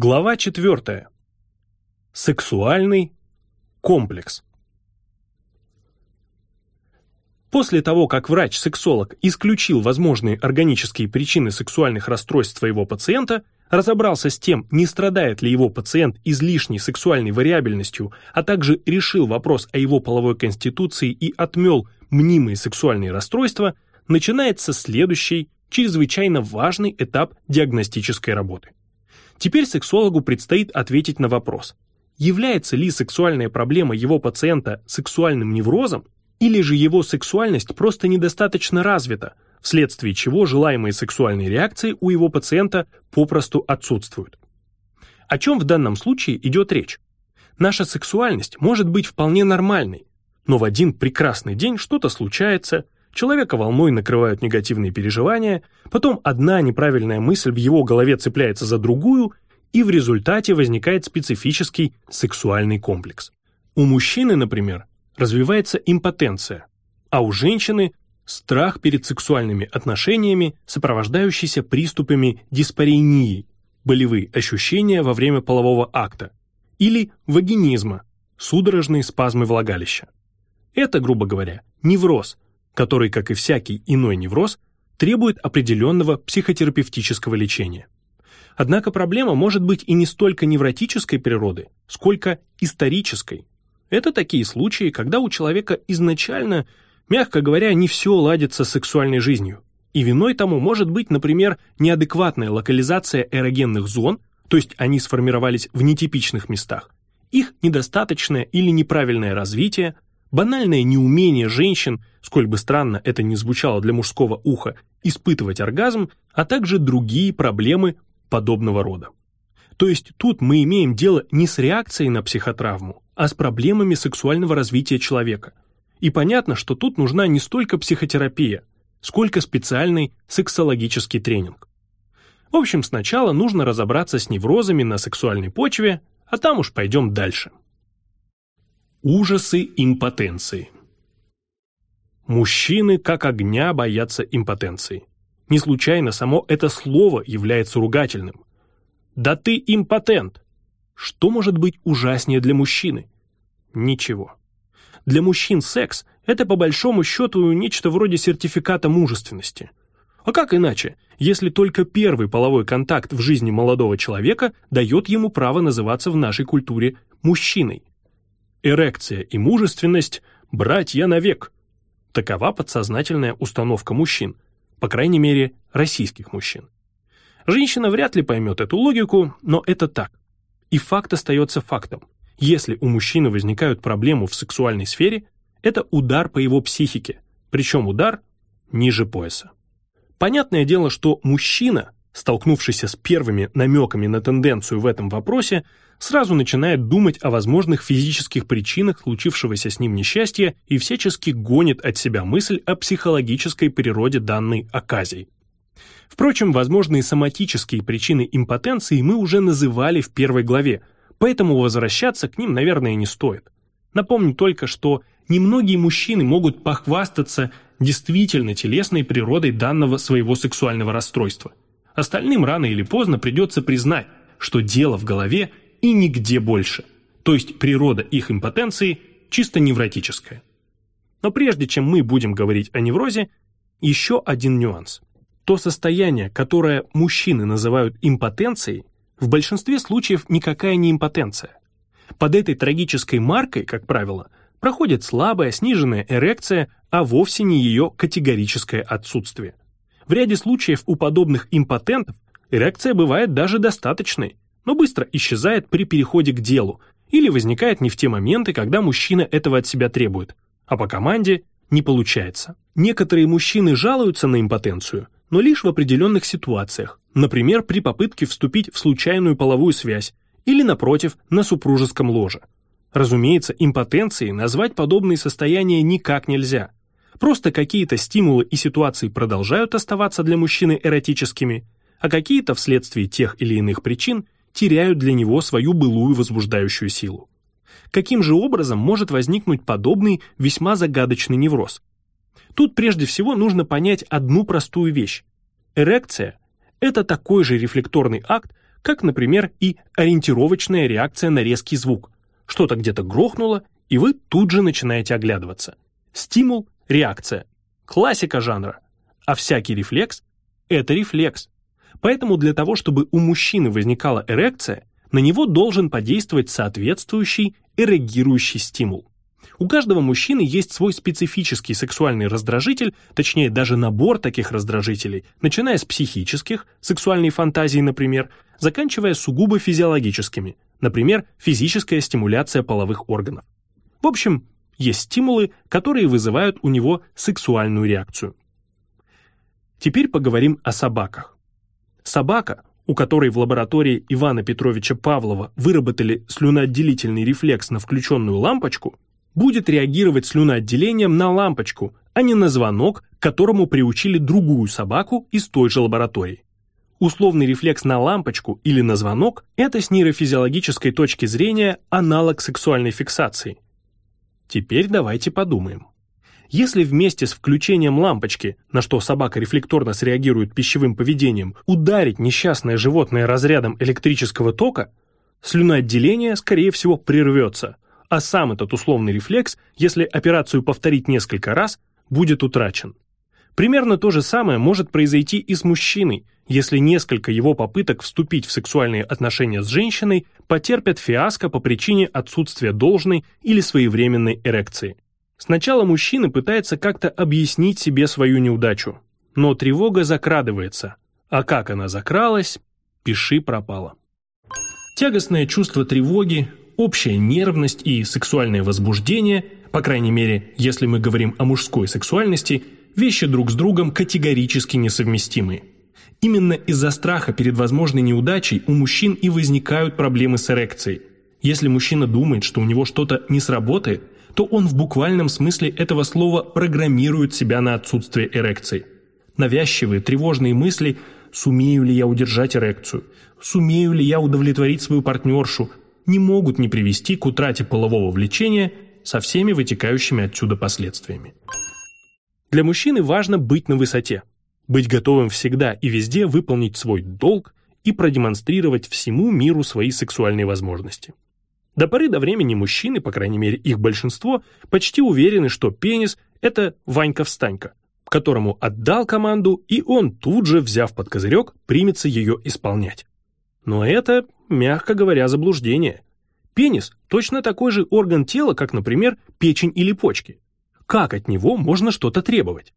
Глава 4. Сексуальный комплекс. После того, как врач-сексолог исключил возможные органические причины сексуальных расстройств своего пациента, разобрался с тем, не страдает ли его пациент излишней сексуальной вариабельностью, а также решил вопрос о его половой конституции и отмел мнимые сексуальные расстройства, начинается следующий, чрезвычайно важный этап диагностической работы. Теперь сексологу предстоит ответить на вопрос, является ли сексуальная проблема его пациента сексуальным неврозом, или же его сексуальность просто недостаточно развита, вследствие чего желаемые сексуальные реакции у его пациента попросту отсутствуют. О чем в данном случае идет речь? Наша сексуальность может быть вполне нормальной, но в один прекрасный день что-то случается – Человека волной накрывают негативные переживания, потом одна неправильная мысль в его голове цепляется за другую, и в результате возникает специфический сексуальный комплекс. У мужчины, например, развивается импотенция, а у женщины – страх перед сексуальными отношениями, сопровождающийся приступами диспарении, болевые ощущения во время полового акта, или вагинизма, судорожные спазмы влагалища. Это, грубо говоря, невроз – который, как и всякий иной невроз, требует определенного психотерапевтического лечения. Однако проблема может быть и не столько невротической природы, сколько исторической. Это такие случаи, когда у человека изначально, мягко говоря, не все ладится с сексуальной жизнью. И виной тому может быть, например, неадекватная локализация эрогенных зон, то есть они сформировались в нетипичных местах, их недостаточное или неправильное развитие, банальное неумение женщин, сколь бы странно это ни звучало для мужского уха, испытывать оргазм, а также другие проблемы подобного рода. То есть тут мы имеем дело не с реакцией на психотравму, а с проблемами сексуального развития человека. И понятно, что тут нужна не столько психотерапия, сколько специальный сексологический тренинг. В общем, сначала нужно разобраться с неврозами на сексуальной почве, а там уж пойдем дальше. Ужасы импотенции. Мужчины как огня боятся импотенции. Не случайно само это слово является ругательным. «Да ты импотент!» Что может быть ужаснее для мужчины? Ничего. Для мужчин секс – это по большому счету нечто вроде сертификата мужественности. А как иначе, если только первый половой контакт в жизни молодого человека дает ему право называться в нашей культуре мужчиной? Эрекция и мужественность – братья навек. Такова подсознательная установка мужчин, по крайней мере, российских мужчин. Женщина вряд ли поймет эту логику, но это так. И факт остается фактом. Если у мужчины возникают проблемы в сексуальной сфере, это удар по его психике, причем удар ниже пояса. Понятное дело, что мужчина, столкнувшийся с первыми намеками на тенденцию в этом вопросе, сразу начинает думать о возможных физических причинах случившегося с ним несчастья и всячески гонит от себя мысль о психологической природе данной оказии. Впрочем, возможные соматические причины импотенции мы уже называли в первой главе, поэтому возвращаться к ним, наверное, не стоит. Напомню только, что немногие мужчины могут похвастаться действительно телесной природой данного своего сексуального расстройства. Остальным рано или поздно придется признать, что дело в голове и нигде больше. То есть природа их импотенции чисто невротическая. Но прежде чем мы будем говорить о неврозе, еще один нюанс. То состояние, которое мужчины называют импотенцией, в большинстве случаев никакая не импотенция. Под этой трагической маркой, как правило, проходит слабая сниженная эрекция, а вовсе не ее категорическое отсутствие. В ряде случаев у подобных импотентов эрекция бывает даже достаточной, но быстро исчезает при переходе к делу или возникает не в те моменты, когда мужчина этого от себя требует, а по команде не получается. Некоторые мужчины жалуются на импотенцию, но лишь в определенных ситуациях, например, при попытке вступить в случайную половую связь или, напротив, на супружеском ложе. Разумеется, импотенцией назвать подобные состояния никак нельзя. Просто какие-то стимулы и ситуации продолжают оставаться для мужчины эротическими, а какие-то вследствие тех или иных причин теряют для него свою былую возбуждающую силу. Каким же образом может возникнуть подобный весьма загадочный невроз? Тут прежде всего нужно понять одну простую вещь. Эрекция – это такой же рефлекторный акт, как, например, и ориентировочная реакция на резкий звук. Что-то где-то грохнуло, и вы тут же начинаете оглядываться. Стимул – реакция. Классика жанра. А всякий рефлекс – это рефлекс. Поэтому для того, чтобы у мужчины возникала эрекция, на него должен подействовать соответствующий эрегирующий стимул. У каждого мужчины есть свой специфический сексуальный раздражитель, точнее даже набор таких раздражителей, начиная с психических, сексуальной фантазии, например, заканчивая сугубо физиологическими, например, физическая стимуляция половых органов. В общем, есть стимулы, которые вызывают у него сексуальную реакцию. Теперь поговорим о собаках. Собака, у которой в лаборатории Ивана Петровича Павлова выработали слюноотделительный рефлекс на включенную лампочку, будет реагировать слюноотделением на лампочку, а не на звонок, к которому приучили другую собаку из той же лаборатории. Условный рефлекс на лампочку или на звонок – это с нейрофизиологической точки зрения аналог сексуальной фиксации. Теперь давайте подумаем. Если вместе с включением лампочки, на что собака рефлекторно среагирует пищевым поведением, ударить несчастное животное разрядом электрического тока, слюноотделение, скорее всего, прервется, а сам этот условный рефлекс, если операцию повторить несколько раз, будет утрачен. Примерно то же самое может произойти и с мужчиной, если несколько его попыток вступить в сексуальные отношения с женщиной потерпят фиаско по причине отсутствия должной или своевременной эрекции. Сначала мужчина пытается как-то объяснить себе свою неудачу, но тревога закрадывается, а как она закралась, пиши пропало. Тягостное чувство тревоги, общая нервность и сексуальное возбуждение, по крайней мере, если мы говорим о мужской сексуальности, вещи друг с другом категорически несовместимы. Именно из-за страха перед возможной неудачей у мужчин и возникают проблемы с эрекцией. Если мужчина думает, что у него что-то не сработает – то он в буквальном смысле этого слова программирует себя на отсутствие эрекции. Навязчивые, тревожные мысли «сумею ли я удержать эрекцию?», «сумею ли я удовлетворить свою партнершу?» не могут не привести к утрате полового влечения со всеми вытекающими отсюда последствиями. Для мужчины важно быть на высоте, быть готовым всегда и везде выполнить свой долг и продемонстрировать всему миру свои сексуальные возможности. До поры до времени мужчины, по крайней мере их большинство, почти уверены, что пенис – это Ванька-встанька, которому отдал команду, и он тут же, взяв под козырек, примется ее исполнять. Но это, мягко говоря, заблуждение. Пенис – точно такой же орган тела, как, например, печень или почки. Как от него можно что-то требовать?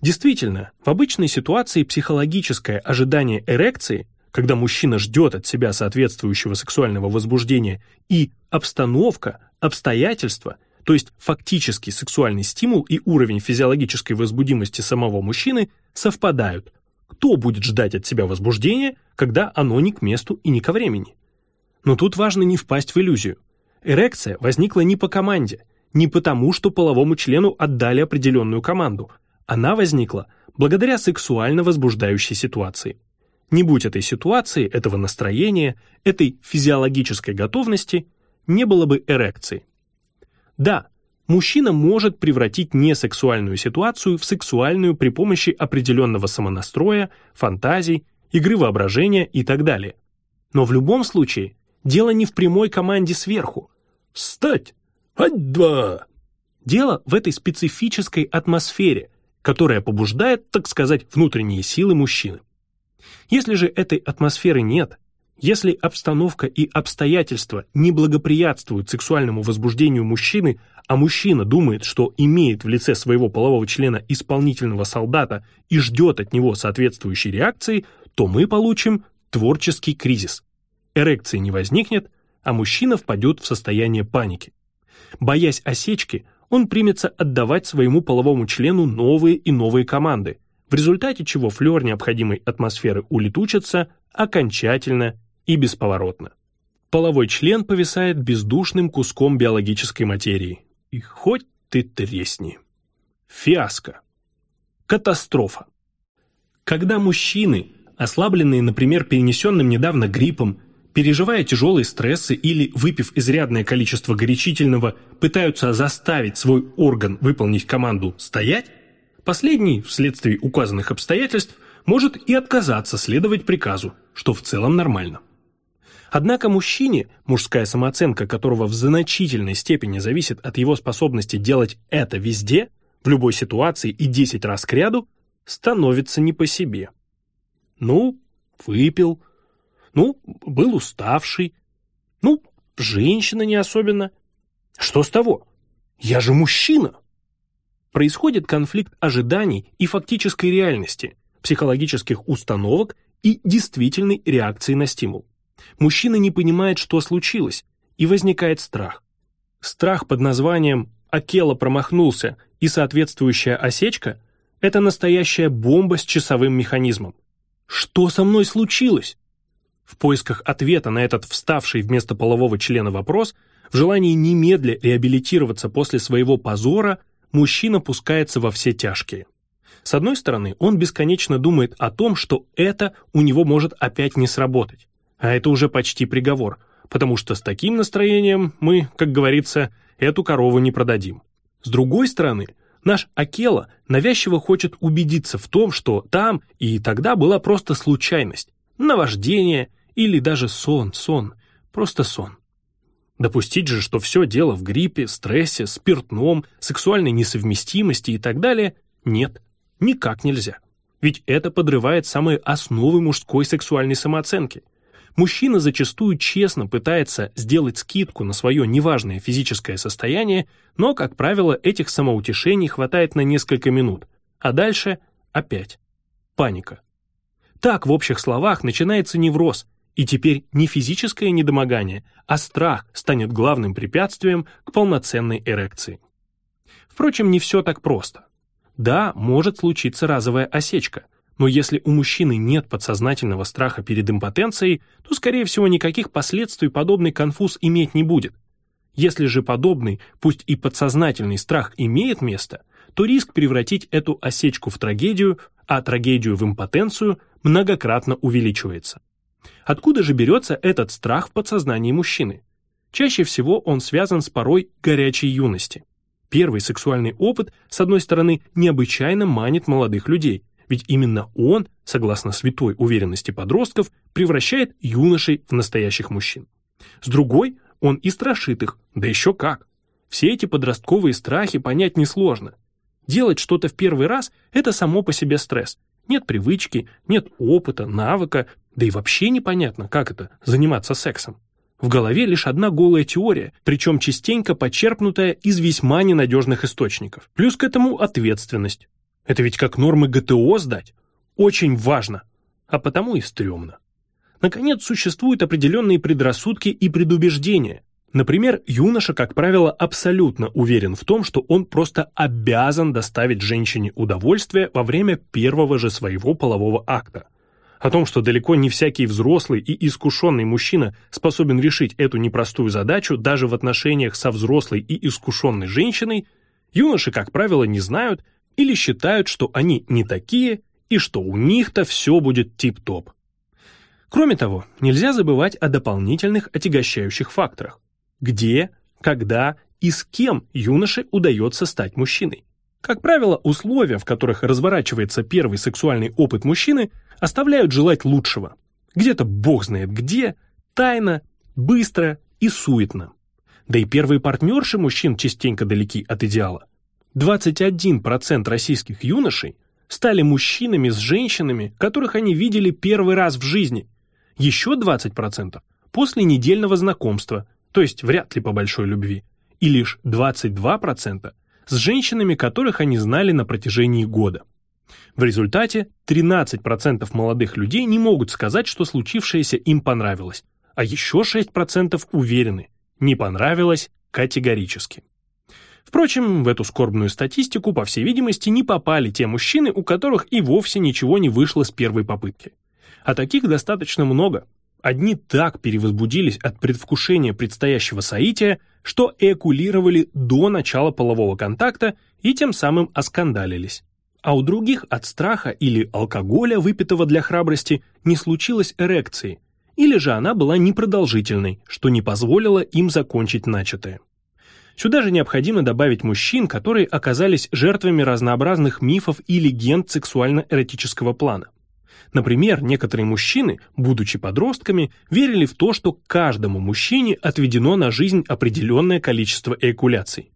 Действительно, в обычной ситуации психологическое ожидание эрекции когда мужчина ждет от себя соответствующего сексуального возбуждения, и обстановка, обстоятельства, то есть фактический сексуальный стимул и уровень физиологической возбудимости самого мужчины совпадают. Кто будет ждать от себя возбуждения, когда оно не к месту и не ко времени? Но тут важно не впасть в иллюзию. Эрекция возникла не по команде, не потому, что половому члену отдали определенную команду. Она возникла благодаря сексуально возбуждающей ситуации. Не будь этой ситуации, этого настроения, этой физиологической готовности, не было бы эрекции. Да, мужчина может превратить несексуальную ситуацию в сексуальную при помощи определенного самонастроя, фантазий, игры воображения и так далее. Но в любом случае, дело не в прямой команде сверху. «Встать! Ать-два!» Дело в этой специфической атмосфере, которая побуждает, так сказать, внутренние силы мужчины. Если же этой атмосферы нет, если обстановка и обстоятельства не благоприятствуют сексуальному возбуждению мужчины, а мужчина думает, что имеет в лице своего полового члена исполнительного солдата и ждет от него соответствующей реакции, то мы получим творческий кризис. Эрекции не возникнет, а мужчина впадет в состояние паники. Боясь осечки, он примется отдавать своему половому члену новые и новые команды – в результате чего флер необходимой атмосферы улетучится окончательно и бесповоротно. Половой член повисает бездушным куском биологической материи. И хоть ты тресни. Фиаско. Катастрофа. Когда мужчины, ослабленные, например, перенесенным недавно гриппом, переживая тяжелые стрессы или выпив изрядное количество горячительного, пытаются заставить свой орган выполнить команду «стоять», Последний, вследствие указанных обстоятельств, может и отказаться следовать приказу, что в целом нормально. Однако мужчине, мужская самооценка которого в значительной степени зависит от его способности делать это везде, в любой ситуации и 10 раз к ряду, становится не по себе. Ну, выпил, ну, был уставший, ну, женщина не особенно. Что с того? Я же мужчина. Происходит конфликт ожиданий и фактической реальности, психологических установок и действительной реакции на стимул. Мужчина не понимает, что случилось, и возникает страх. Страх под названием «Акела промахнулся» и соответствующая осечка – это настоящая бомба с часовым механизмом. Что со мной случилось? В поисках ответа на этот вставший вместо полового члена вопрос, в желании немедля реабилитироваться после своего позора, мужчина пускается во все тяжкие. С одной стороны, он бесконечно думает о том, что это у него может опять не сработать. А это уже почти приговор, потому что с таким настроением мы, как говорится, эту корову не продадим. С другой стороны, наш Акела навязчиво хочет убедиться в том, что там и тогда была просто случайность, наваждение или даже сон, сон, просто сон. Допустить же, что все дело в гриппе, стрессе, спиртном, сексуальной несовместимости и так далее, нет, никак нельзя. Ведь это подрывает самые основы мужской сексуальной самооценки. Мужчина зачастую честно пытается сделать скидку на свое неважное физическое состояние, но, как правило, этих самоутешений хватает на несколько минут, а дальше опять паника. Так, в общих словах, начинается невроз, и теперь не физическое недомогание, а страх станет главным препятствием к полноценной эрекции. Впрочем, не все так просто. Да, может случиться разовая осечка – но если у мужчины нет подсознательного страха перед импотенцией, то, скорее всего, никаких последствий подобный конфуз иметь не будет. Если же подобный, пусть и подсознательный страх имеет место, то риск превратить эту осечку в трагедию, а трагедию в импотенцию многократно увеличивается. Откуда же берется этот страх в подсознании мужчины? Чаще всего он связан с порой горячей юности. Первый сексуальный опыт, с одной стороны, необычайно манит молодых людей, ведь именно он, согласно святой уверенности подростков, превращает юношей в настоящих мужчин. С другой, он и страшит их, да еще как. Все эти подростковые страхи понять несложно. Делать что-то в первый раз – это само по себе стресс. Нет привычки, нет опыта, навыка, да и вообще непонятно, как это – заниматься сексом. В голове лишь одна голая теория, причем частенько почерпнутая из весьма ненадежных источников. Плюс к этому ответственность. Это ведь как нормы ГТО сдать. Очень важно, а потому и стрёмно. Наконец, существуют определенные предрассудки и предубеждения. Например, юноша, как правило, абсолютно уверен в том, что он просто обязан доставить женщине удовольствие во время первого же своего полового акта. О том, что далеко не всякий взрослый и искушенный мужчина способен решить эту непростую задачу даже в отношениях со взрослой и искушенной женщиной, юноши, как правило, не знают или считают, что они не такие и что у них-то все будет тип-топ. Кроме того, нельзя забывать о дополнительных отягощающих факторах. Где, когда и с кем юноше удается стать мужчиной. Как правило, условия, в которых разворачивается первый сексуальный опыт мужчины, оставляют желать лучшего. Где-то бог знает где, тайно, быстро и суетно. Да и первые партнерши мужчин частенько далеки от идеала. 21% российских юношей стали мужчинами с женщинами, которых они видели первый раз в жизни. Еще 20% после недельного знакомства, то есть вряд ли по большой любви. И лишь 22% с женщинами, которых они знали на протяжении года. В результате 13% молодых людей не могут сказать, что случившееся им понравилось, а еще 6% уверены, не понравилось категорически. Впрочем, в эту скорбную статистику, по всей видимости, не попали те мужчины, у которых и вовсе ничего не вышло с первой попытки. А таких достаточно много. Одни так перевозбудились от предвкушения предстоящего соития, что экулировали до начала полового контакта и тем самым оскандалились. А у других от страха или алкоголя, выпитого для храбрости, не случилось эрекции, или же она была непродолжительной, что не позволило им закончить начатое. Сюда же необходимо добавить мужчин, которые оказались жертвами разнообразных мифов и легенд сексуально-эротического плана. Например, некоторые мужчины, будучи подростками, верили в то, что каждому мужчине отведено на жизнь определенное количество эякуляций.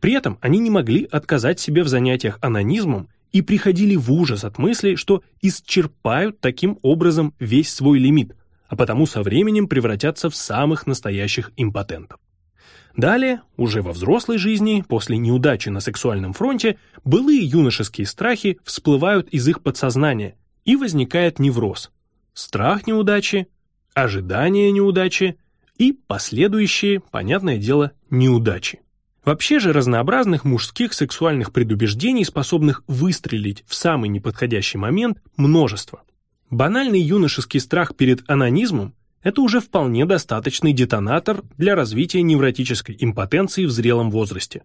При этом они не могли отказать себе в занятиях анонизмом и приходили в ужас от мысли, что исчерпают таким образом весь свой лимит, а потому со временем превратятся в самых настоящих импотентов. Далее, уже во взрослой жизни, после неудачи на сексуальном фронте, былые юношеские страхи всплывают из их подсознания, и возникает невроз. Страх неудачи, ожидание неудачи и последующие, понятное дело, неудачи. Вообще же разнообразных мужских сексуальных предубеждений, способных выстрелить в самый неподходящий момент, множество. Банальный юношеский страх перед анонизмом – это уже вполне достаточный детонатор для развития невротической импотенции в зрелом возрасте.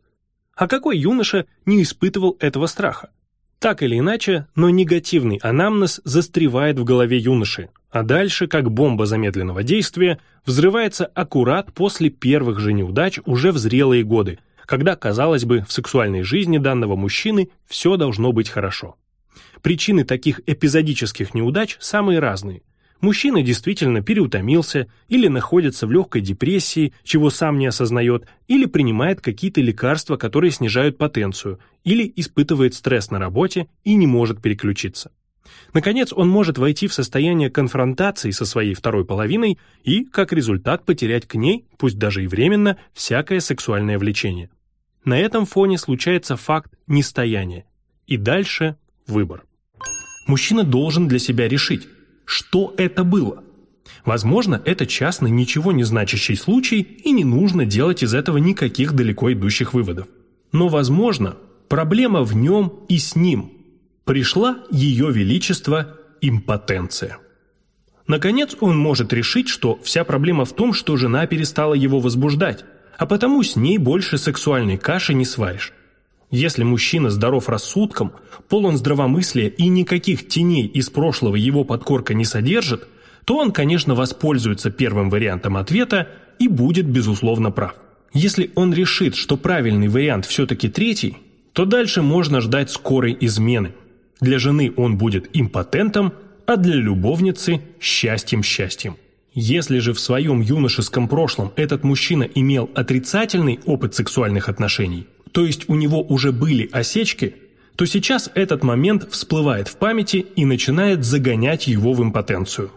А какой юноша не испытывал этого страха? Так или иначе, но негативный анамнез застревает в голове юноши, а дальше, как бомба замедленного действия, взрывается аккурат после первых же неудач уже в зрелые годы, когда, казалось бы, в сексуальной жизни данного мужчины все должно быть хорошо. Причины таких эпизодических неудач самые разные. Мужчина действительно переутомился или находится в легкой депрессии, чего сам не осознает, или принимает какие-то лекарства, которые снижают потенцию, или испытывает стресс на работе и не может переключиться. Наконец, он может войти в состояние конфронтации со своей второй половиной и, как результат, потерять к ней, пусть даже и временно, всякое сексуальное влечение. На этом фоне случается факт нестояния. И дальше выбор. Мужчина должен для себя решить, что это было. Возможно, это частный, ничего не значащий случай, и не нужно делать из этого никаких далеко идущих выводов. Но, возможно, проблема в нем и с ним. Пришла ее величество импотенция. Наконец, он может решить, что вся проблема в том, что жена перестала его возбуждать, а потому с ней больше сексуальной каши не сваришь. Если мужчина здоров рассудком, полон здравомыслия и никаких теней из прошлого его подкорка не содержит, то он, конечно, воспользуется первым вариантом ответа и будет, безусловно, прав. Если он решит, что правильный вариант все-таки третий, то дальше можно ждать скорой измены. Для жены он будет импотентом, а для любовницы – счастьем-счастьем. Если же в своем юношеском прошлом этот мужчина имел отрицательный опыт сексуальных отношений, то есть у него уже были осечки, то сейчас этот момент всплывает в памяти и начинает загонять его в импотенцию.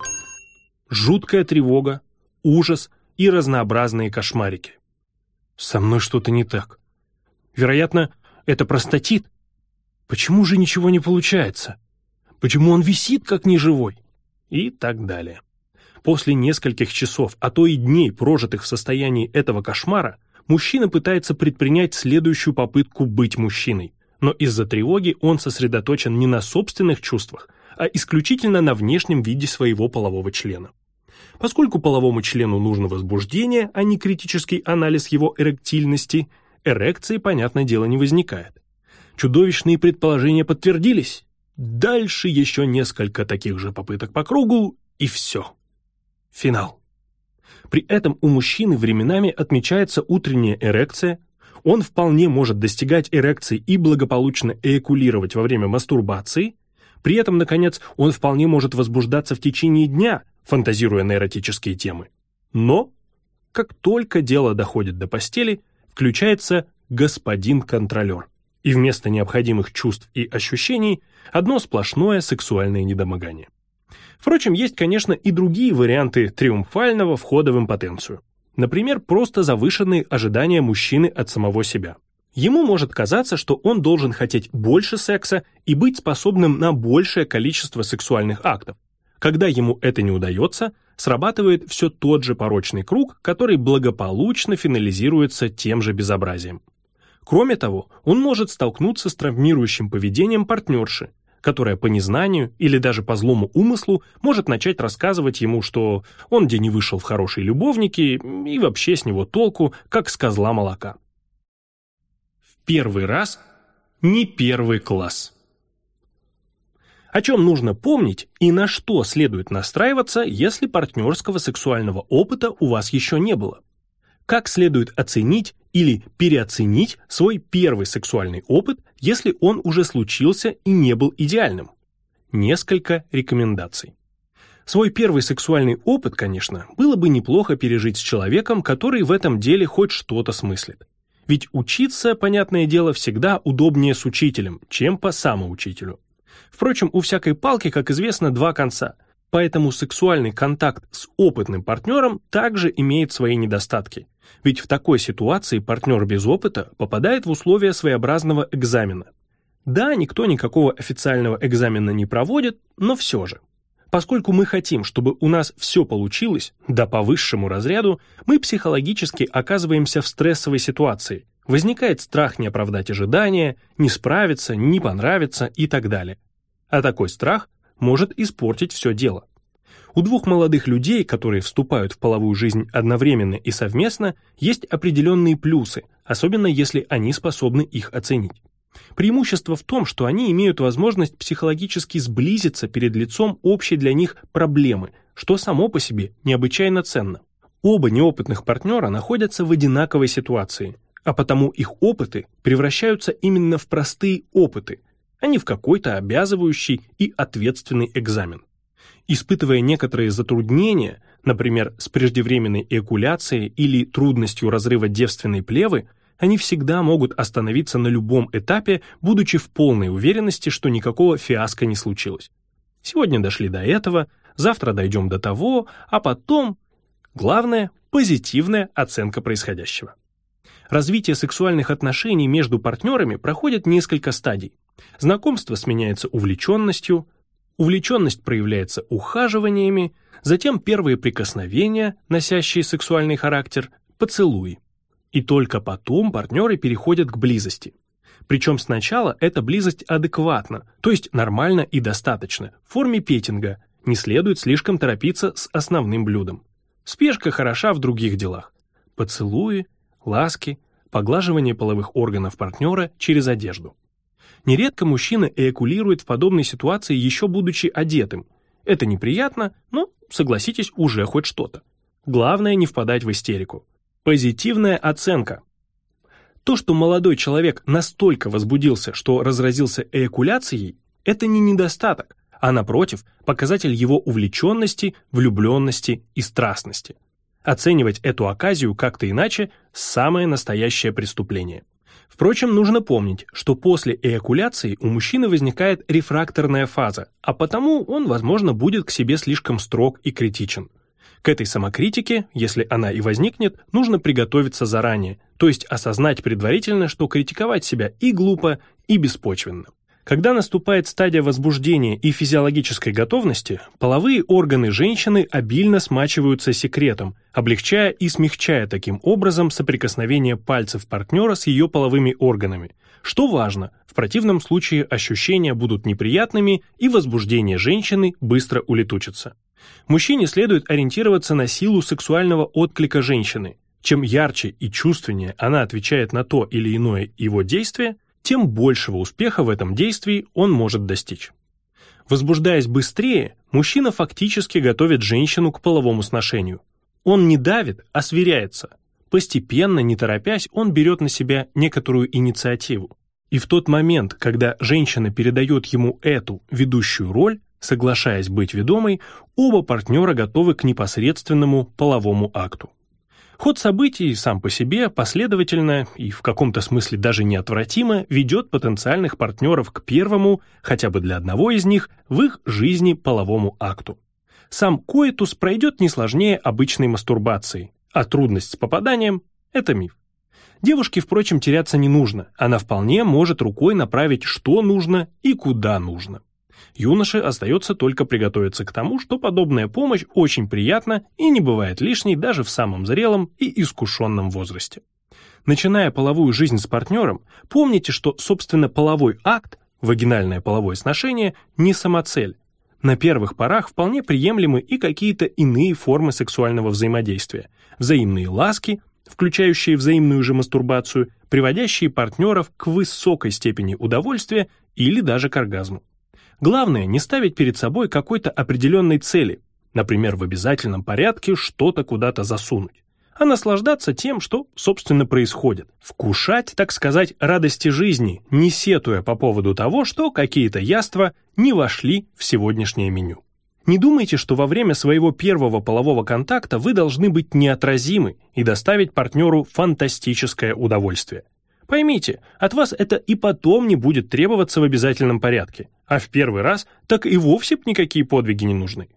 Жуткая тревога, ужас и разнообразные кошмарики. Со мной что-то не так. Вероятно, это простатит. Почему же ничего не получается? Почему он висит как неживой? И так далее. После нескольких часов, а то и дней, прожитых в состоянии этого кошмара, мужчина пытается предпринять следующую попытку быть мужчиной. Но из-за тревоги он сосредоточен не на собственных чувствах, а исключительно на внешнем виде своего полового члена. Поскольку половому члену нужно возбуждение, а не критический анализ его эректильности, эрекции, понятное дело, не возникает. Чудовищные предположения подтвердились. Дальше еще несколько таких же попыток по кругу, и все. Финал. При этом у мужчины временами отмечается утренняя эрекция, он вполне может достигать эрекции и благополучно эякулировать во время мастурбации, при этом, наконец, он вполне может возбуждаться в течение дня, фантазируя на эротические темы. Но, как только дело доходит до постели, включается господин-контролер, и вместо необходимых чувств и ощущений одно сплошное сексуальное недомогание. Впрочем, есть, конечно, и другие варианты триумфального входа в импотенцию. Например, просто завышенные ожидания мужчины от самого себя. Ему может казаться, что он должен хотеть больше секса и быть способным на большее количество сексуальных актов. Когда ему это не удается, срабатывает все тот же порочный круг, который благополучно финализируется тем же безобразием. Кроме того, он может столкнуться с травмирующим поведением партнерши, которая по незнанию или даже по злому умыслу может начать рассказывать ему, что он где не вышел в хорошие любовники и вообще с него толку, как с козла молока. В первый раз не первый класс. О чем нужно помнить и на что следует настраиваться, если партнерского сексуального опыта у вас еще не было? Как следует оценить или переоценить свой первый сексуальный опыт, если он уже случился и не был идеальным? Несколько рекомендаций. Свой первый сексуальный опыт, конечно, было бы неплохо пережить с человеком, который в этом деле хоть что-то смыслит. Ведь учиться, понятное дело, всегда удобнее с учителем, чем по самоучителю. Впрочем, у всякой палки, как известно, два конца, поэтому сексуальный контакт с опытным партнером также имеет свои недостатки. Ведь в такой ситуации партнер без опыта попадает в условия своеобразного экзамена. Да, никто никакого официального экзамена не проводит, но все же. Поскольку мы хотим, чтобы у нас все получилось, да по высшему разряду, мы психологически оказываемся в стрессовой ситуации. Возникает страх не оправдать ожидания, не справиться, не понравиться и так далее. А такой страх может испортить все дело. У двух молодых людей, которые вступают в половую жизнь одновременно и совместно, есть определенные плюсы, особенно если они способны их оценить. Преимущество в том, что они имеют возможность психологически сблизиться перед лицом общей для них проблемы, что само по себе необычайно ценно. Оба неопытных партнера находятся в одинаковой ситуации, а потому их опыты превращаются именно в простые опыты, а не в какой-то обязывающий и ответственный экзамен. Испытывая некоторые затруднения, например, с преждевременной эякуляцией или трудностью разрыва девственной плевы, они всегда могут остановиться на любом этапе, будучи в полной уверенности, что никакого фиаско не случилось. Сегодня дошли до этого, завтра дойдем до того, а потом... Главное – позитивная оценка происходящего. Развитие сексуальных отношений между партнерами проходит несколько стадий. Знакомство сменяется увлеченностью, увлеченность проявляется ухаживаниями, затем первые прикосновения, носящие сексуальный характер, поцелуи. И только потом партнеры переходят к близости. Причем сначала эта близость адекватна, то есть нормально и достаточно, в форме петинга, не следует слишком торопиться с основным блюдом. Спешка хороша в других делах. Поцелуи, ласки, поглаживание половых органов партнера через одежду. Нередко мужчина эякулирует в подобной ситуации еще будучи одетым. Это неприятно, но, согласитесь, уже хоть что-то. Главное не впадать в истерику. Позитивная оценка. То, что молодой человек настолько возбудился, что разразился эякуляцией, это не недостаток, а напротив, показатель его увлеченности, влюбленности и страстности. Оценивать эту оказию как-то иначе – самое настоящее преступление. Впрочем, нужно помнить, что после эякуляции у мужчины возникает рефракторная фаза, а потому он, возможно, будет к себе слишком строг и критичен. К этой самокритике, если она и возникнет, нужно приготовиться заранее, то есть осознать предварительно, что критиковать себя и глупо, и беспочвенно. Когда наступает стадия возбуждения и физиологической готовности, половые органы женщины обильно смачиваются секретом, облегчая и смягчая таким образом соприкосновение пальцев партнера с ее половыми органами. Что важно, в противном случае ощущения будут неприятными и возбуждение женщины быстро улетучится. Мужчине следует ориентироваться на силу сексуального отклика женщины. Чем ярче и чувственнее она отвечает на то или иное его действие, тем большего успеха в этом действии он может достичь. Возбуждаясь быстрее, мужчина фактически готовит женщину к половому сношению. Он не давит, а сверяется. Постепенно, не торопясь, он берет на себя некоторую инициативу. И в тот момент, когда женщина передает ему эту ведущую роль, соглашаясь быть ведомой, оба партнера готовы к непосредственному половому акту. Ход событий сам по себе последовательно и в каком-то смысле даже неотвратимо ведет потенциальных партнеров к первому, хотя бы для одного из них, в их жизни половому акту. Сам коитус пройдет не сложнее обычной мастурбации, а трудность с попаданием – это миф. Девушке, впрочем, теряться не нужно, она вполне может рукой направить, что нужно и куда нужно. Юноше остается только приготовиться к тому, что подобная помощь очень приятна и не бывает лишней даже в самом зрелом и искушенном возрасте. Начиная половую жизнь с партнером, помните, что, собственно, половой акт, вагинальное половое сношение, не самоцель. На первых порах вполне приемлемы и какие-то иные формы сексуального взаимодействия. Взаимные ласки, включающие взаимную же мастурбацию, приводящие партнеров к высокой степени удовольствия или даже к оргазму. Главное не ставить перед собой какой-то определенной цели, например, в обязательном порядке что-то куда-то засунуть, а наслаждаться тем, что, собственно, происходит. Вкушать, так сказать, радости жизни, не сетуя по поводу того, что какие-то яства не вошли в сегодняшнее меню. Не думайте, что во время своего первого полового контакта вы должны быть неотразимы и доставить партнеру фантастическое удовольствие. Поймите, от вас это и потом не будет требоваться в обязательном порядке, а в первый раз так и вовсе никакие подвиги не нужны.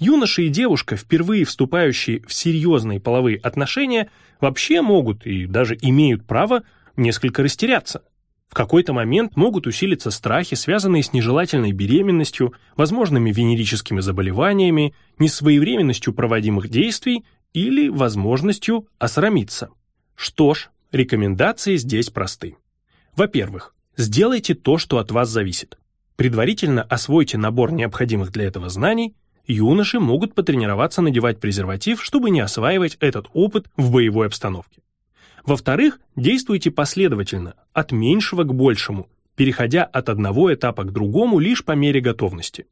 Юноша и девушка, впервые вступающие в серьезные половые отношения, вообще могут и даже имеют право несколько растеряться. В какой-то момент могут усилиться страхи, связанные с нежелательной беременностью, возможными венерическими заболеваниями, несвоевременностью проводимых действий или возможностью осрамиться. Что ж, рекомендации здесь просты. Во-первых, сделайте то, что от вас зависит. Предварительно освойте набор необходимых для этого знаний – юноши могут потренироваться надевать презерватив, чтобы не осваивать этот опыт в боевой обстановке. Во-вторых, действуйте последовательно, от меньшего к большему, переходя от одного этапа к другому лишь по мере готовности.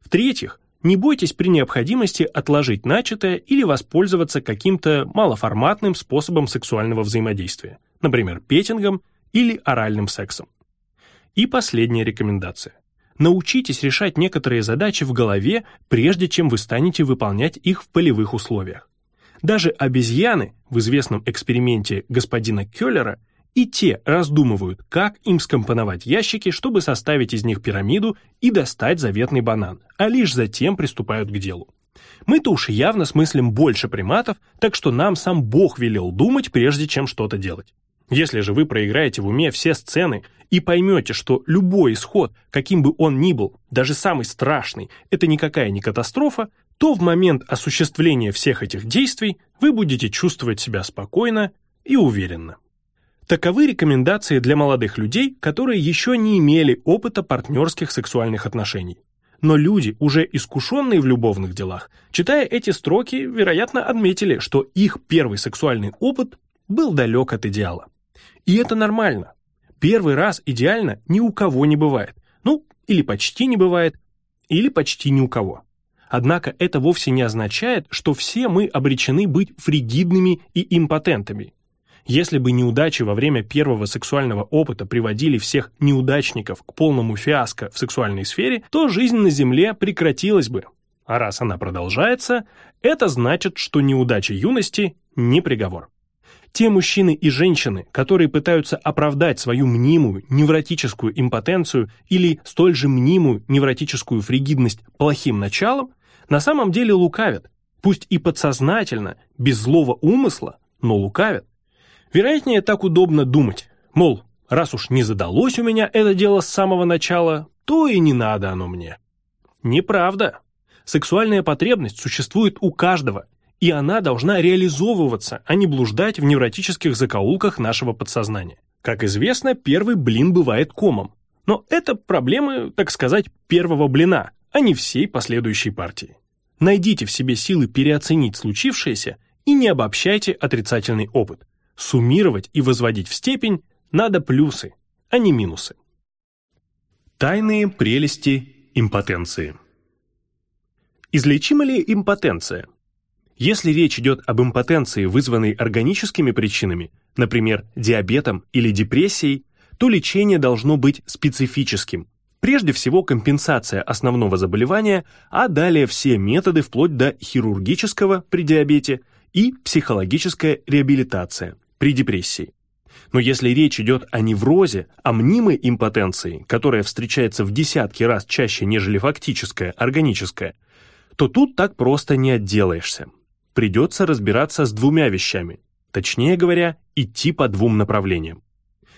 В-третьих, не бойтесь при необходимости отложить начатое или воспользоваться каким-то малоформатным способом сексуального взаимодействия, например, петингом или оральным сексом. И последняя рекомендация. Научитесь решать некоторые задачи в голове, прежде чем вы станете выполнять их в полевых условиях. Даже обезьяны в известном эксперименте господина Келлера и те раздумывают, как им скомпоновать ящики, чтобы составить из них пирамиду и достать заветный банан, а лишь затем приступают к делу. Мы-то уж явно смыслим больше приматов, так что нам сам Бог велел думать, прежде чем что-то делать. Если же вы проиграете в уме все сцены и поймете, что любой исход, каким бы он ни был, даже самый страшный, это никакая не катастрофа, то в момент осуществления всех этих действий вы будете чувствовать себя спокойно и уверенно. Таковы рекомендации для молодых людей, которые еще не имели опыта партнерских сексуальных отношений. Но люди, уже искушенные в любовных делах, читая эти строки, вероятно, отметили, что их первый сексуальный опыт был далек от идеала. И это нормально. Первый раз идеально ни у кого не бывает. Ну, или почти не бывает, или почти ни у кого. Однако это вовсе не означает, что все мы обречены быть фригидными и импотентами. Если бы неудачи во время первого сексуального опыта приводили всех неудачников к полному фиаско в сексуальной сфере, то жизнь на Земле прекратилась бы. А раз она продолжается, это значит, что неудача юности не приговор. Те мужчины и женщины, которые пытаются оправдать свою мнимую невротическую импотенцию или столь же мнимую невротическую фригидность плохим началом, на самом деле лукавят, пусть и подсознательно, без злого умысла, но лукавят. Вероятнее так удобно думать, мол, раз уж не задалось у меня это дело с самого начала, то и не надо оно мне. Неправда. Сексуальная потребность существует у каждого, и она должна реализовываться, а не блуждать в невротических закоулках нашего подсознания. Как известно, первый блин бывает комом. Но это проблемы, так сказать, первого блина, а не всей последующей партии. Найдите в себе силы переоценить случившееся и не обобщайте отрицательный опыт. Суммировать и возводить в степень надо плюсы, а не минусы. Тайные прелести импотенции. Излечима ли импотенция? Если речь идет об импотенции, вызванной органическими причинами, например, диабетом или депрессией, то лечение должно быть специфическим. Прежде всего компенсация основного заболевания, а далее все методы вплоть до хирургического при диабете и психологическая реабилитация при депрессии. Но если речь идет о неврозе, о мнимой импотенции, которая встречается в десятки раз чаще, нежели фактическая, органическая, то тут так просто не отделаешься придется разбираться с двумя вещами, точнее говоря, идти по двум направлениям.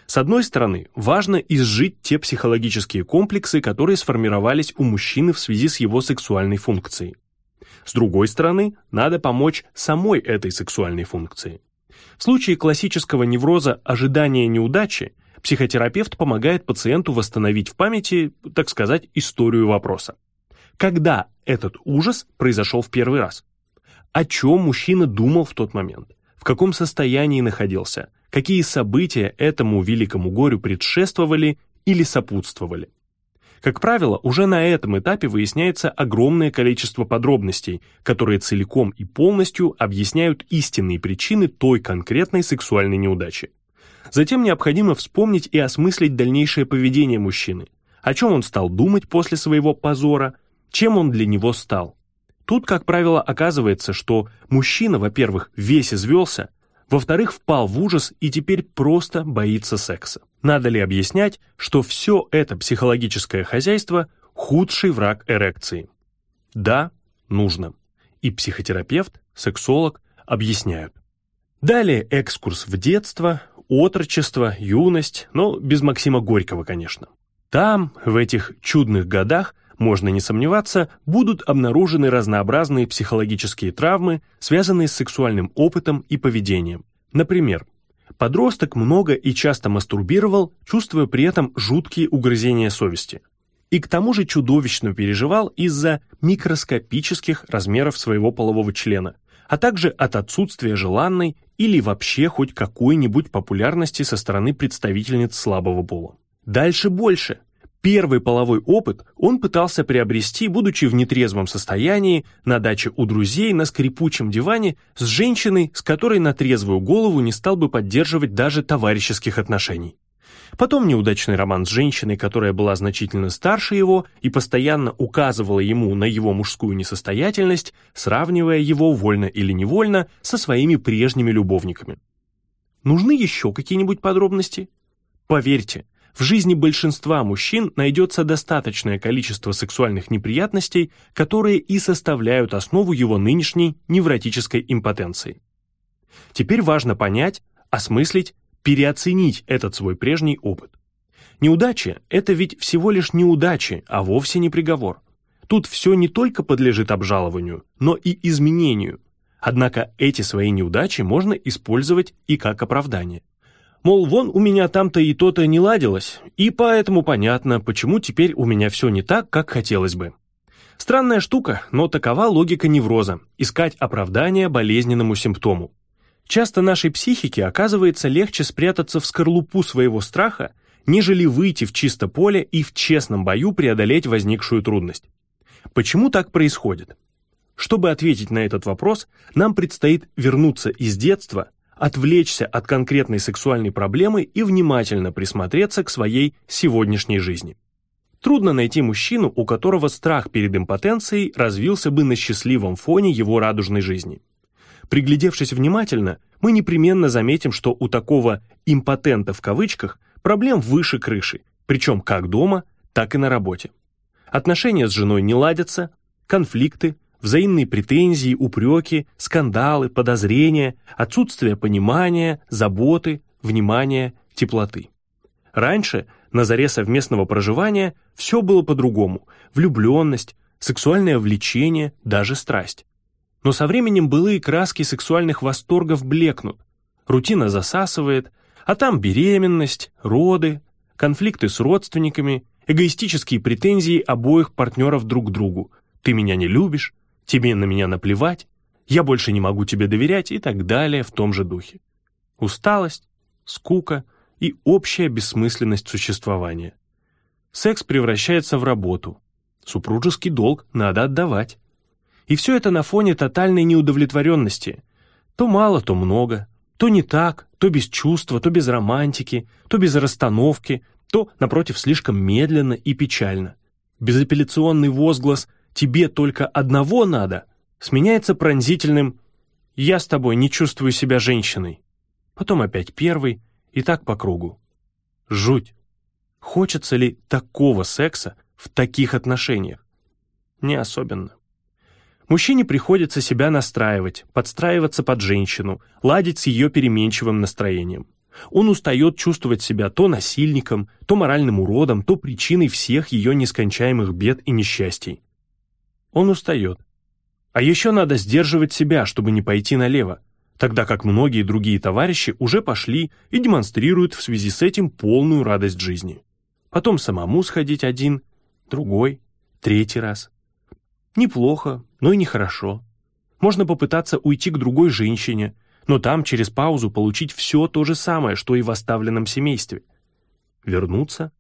С одной стороны, важно изжить те психологические комплексы, которые сформировались у мужчины в связи с его сексуальной функцией. С другой стороны, надо помочь самой этой сексуальной функции. В случае классического невроза ожидания неудачи психотерапевт помогает пациенту восстановить в памяти, так сказать, историю вопроса. Когда этот ужас произошел в первый раз? О чем мужчина думал в тот момент? В каком состоянии находился? Какие события этому великому горю предшествовали или сопутствовали? Как правило, уже на этом этапе выясняется огромное количество подробностей, которые целиком и полностью объясняют истинные причины той конкретной сексуальной неудачи. Затем необходимо вспомнить и осмыслить дальнейшее поведение мужчины, о чем он стал думать после своего позора, чем он для него стал. Тут, как правило, оказывается, что мужчина, во-первых, весь извелся, во-вторых, впал в ужас и теперь просто боится секса. Надо ли объяснять, что все это психологическое хозяйство – худший враг эрекции? Да, нужно. И психотерапевт, сексолог объясняют. Далее экскурс в детство, отрочество, юность, но без Максима Горького, конечно. Там, в этих чудных годах, можно не сомневаться, будут обнаружены разнообразные психологические травмы, связанные с сексуальным опытом и поведением. Например, подросток много и часто мастурбировал, чувствуя при этом жуткие угрызения совести. И к тому же чудовищно переживал из-за микроскопических размеров своего полового члена, а также от отсутствия желанной или вообще хоть какой-нибудь популярности со стороны представительниц слабого пола. Дальше больше. Первый половой опыт он пытался приобрести, будучи в нетрезвом состоянии, на даче у друзей на скрипучем диване с женщиной, с которой на трезвую голову не стал бы поддерживать даже товарищеских отношений. Потом неудачный роман с женщиной, которая была значительно старше его и постоянно указывала ему на его мужскую несостоятельность, сравнивая его, вольно или невольно, со своими прежними любовниками. Нужны еще какие-нибудь подробности? Поверьте, в жизни большинства мужчин найдется достаточное количество сексуальных неприятностей, которые и составляют основу его нынешней невротической импотенции. Теперь важно понять, осмыслить, переоценить этот свой прежний опыт. Неудачи – это ведь всего лишь неудачи, а вовсе не приговор. Тут все не только подлежит обжалованию, но и изменению. Однако эти свои неудачи можно использовать и как оправдание. Мол, вон у меня там-то и то-то не ладилось, и поэтому понятно, почему теперь у меня все не так, как хотелось бы. Странная штука, но такова логика невроза – искать оправдание болезненному симптому. Часто нашей психике оказывается легче спрятаться в скорлупу своего страха, нежели выйти в чисто поле и в честном бою преодолеть возникшую трудность. Почему так происходит? Чтобы ответить на этот вопрос, нам предстоит вернуться из детства отвлечься от конкретной сексуальной проблемы и внимательно присмотреться к своей сегодняшней жизни. Трудно найти мужчину, у которого страх перед импотенцией развился бы на счастливом фоне его радужной жизни. Приглядевшись внимательно, мы непременно заметим, что у такого «импотента» в кавычках проблем выше крыши, причем как дома, так и на работе. Отношения с женой не ладятся, конфликты, взаимные претензии, упреки, скандалы, подозрения, отсутствие понимания, заботы, внимания, теплоты. Раньше, на заре совместного проживания, все было по-другому. Влюбленность, сексуальное влечение, даже страсть. Но со временем былые краски сексуальных восторгов блекнут. Рутина засасывает, а там беременность, роды, конфликты с родственниками, эгоистические претензии обоих партнеров друг к другу. Ты меня не любишь, тебе на меня наплевать, я больше не могу тебе доверять и так далее в том же духе. Усталость, скука и общая бессмысленность существования. Секс превращается в работу. Супружеский долг надо отдавать. И все это на фоне тотальной неудовлетворенности. То мало, то много, то не так, то без чувства, то без романтики, то без расстановки, то, напротив, слишком медленно и печально. Безапелляционный возглас тебе только одного надо, сменяется пронзительным «я с тобой не чувствую себя женщиной». Потом опять первый, и так по кругу. Жуть. Хочется ли такого секса в таких отношениях? Не особенно. Мужчине приходится себя настраивать, подстраиваться под женщину, ладить с ее переменчивым настроением. Он устает чувствовать себя то насильником, то моральным уродом, то причиной всех ее нескончаемых бед и несчастий. Он устает. А еще надо сдерживать себя, чтобы не пойти налево, тогда как многие другие товарищи уже пошли и демонстрируют в связи с этим полную радость жизни. Потом самому сходить один, другой, третий раз. Неплохо, но и нехорошо. Можно попытаться уйти к другой женщине, но там через паузу получить все то же самое, что и в оставленном семействе. Вернуться?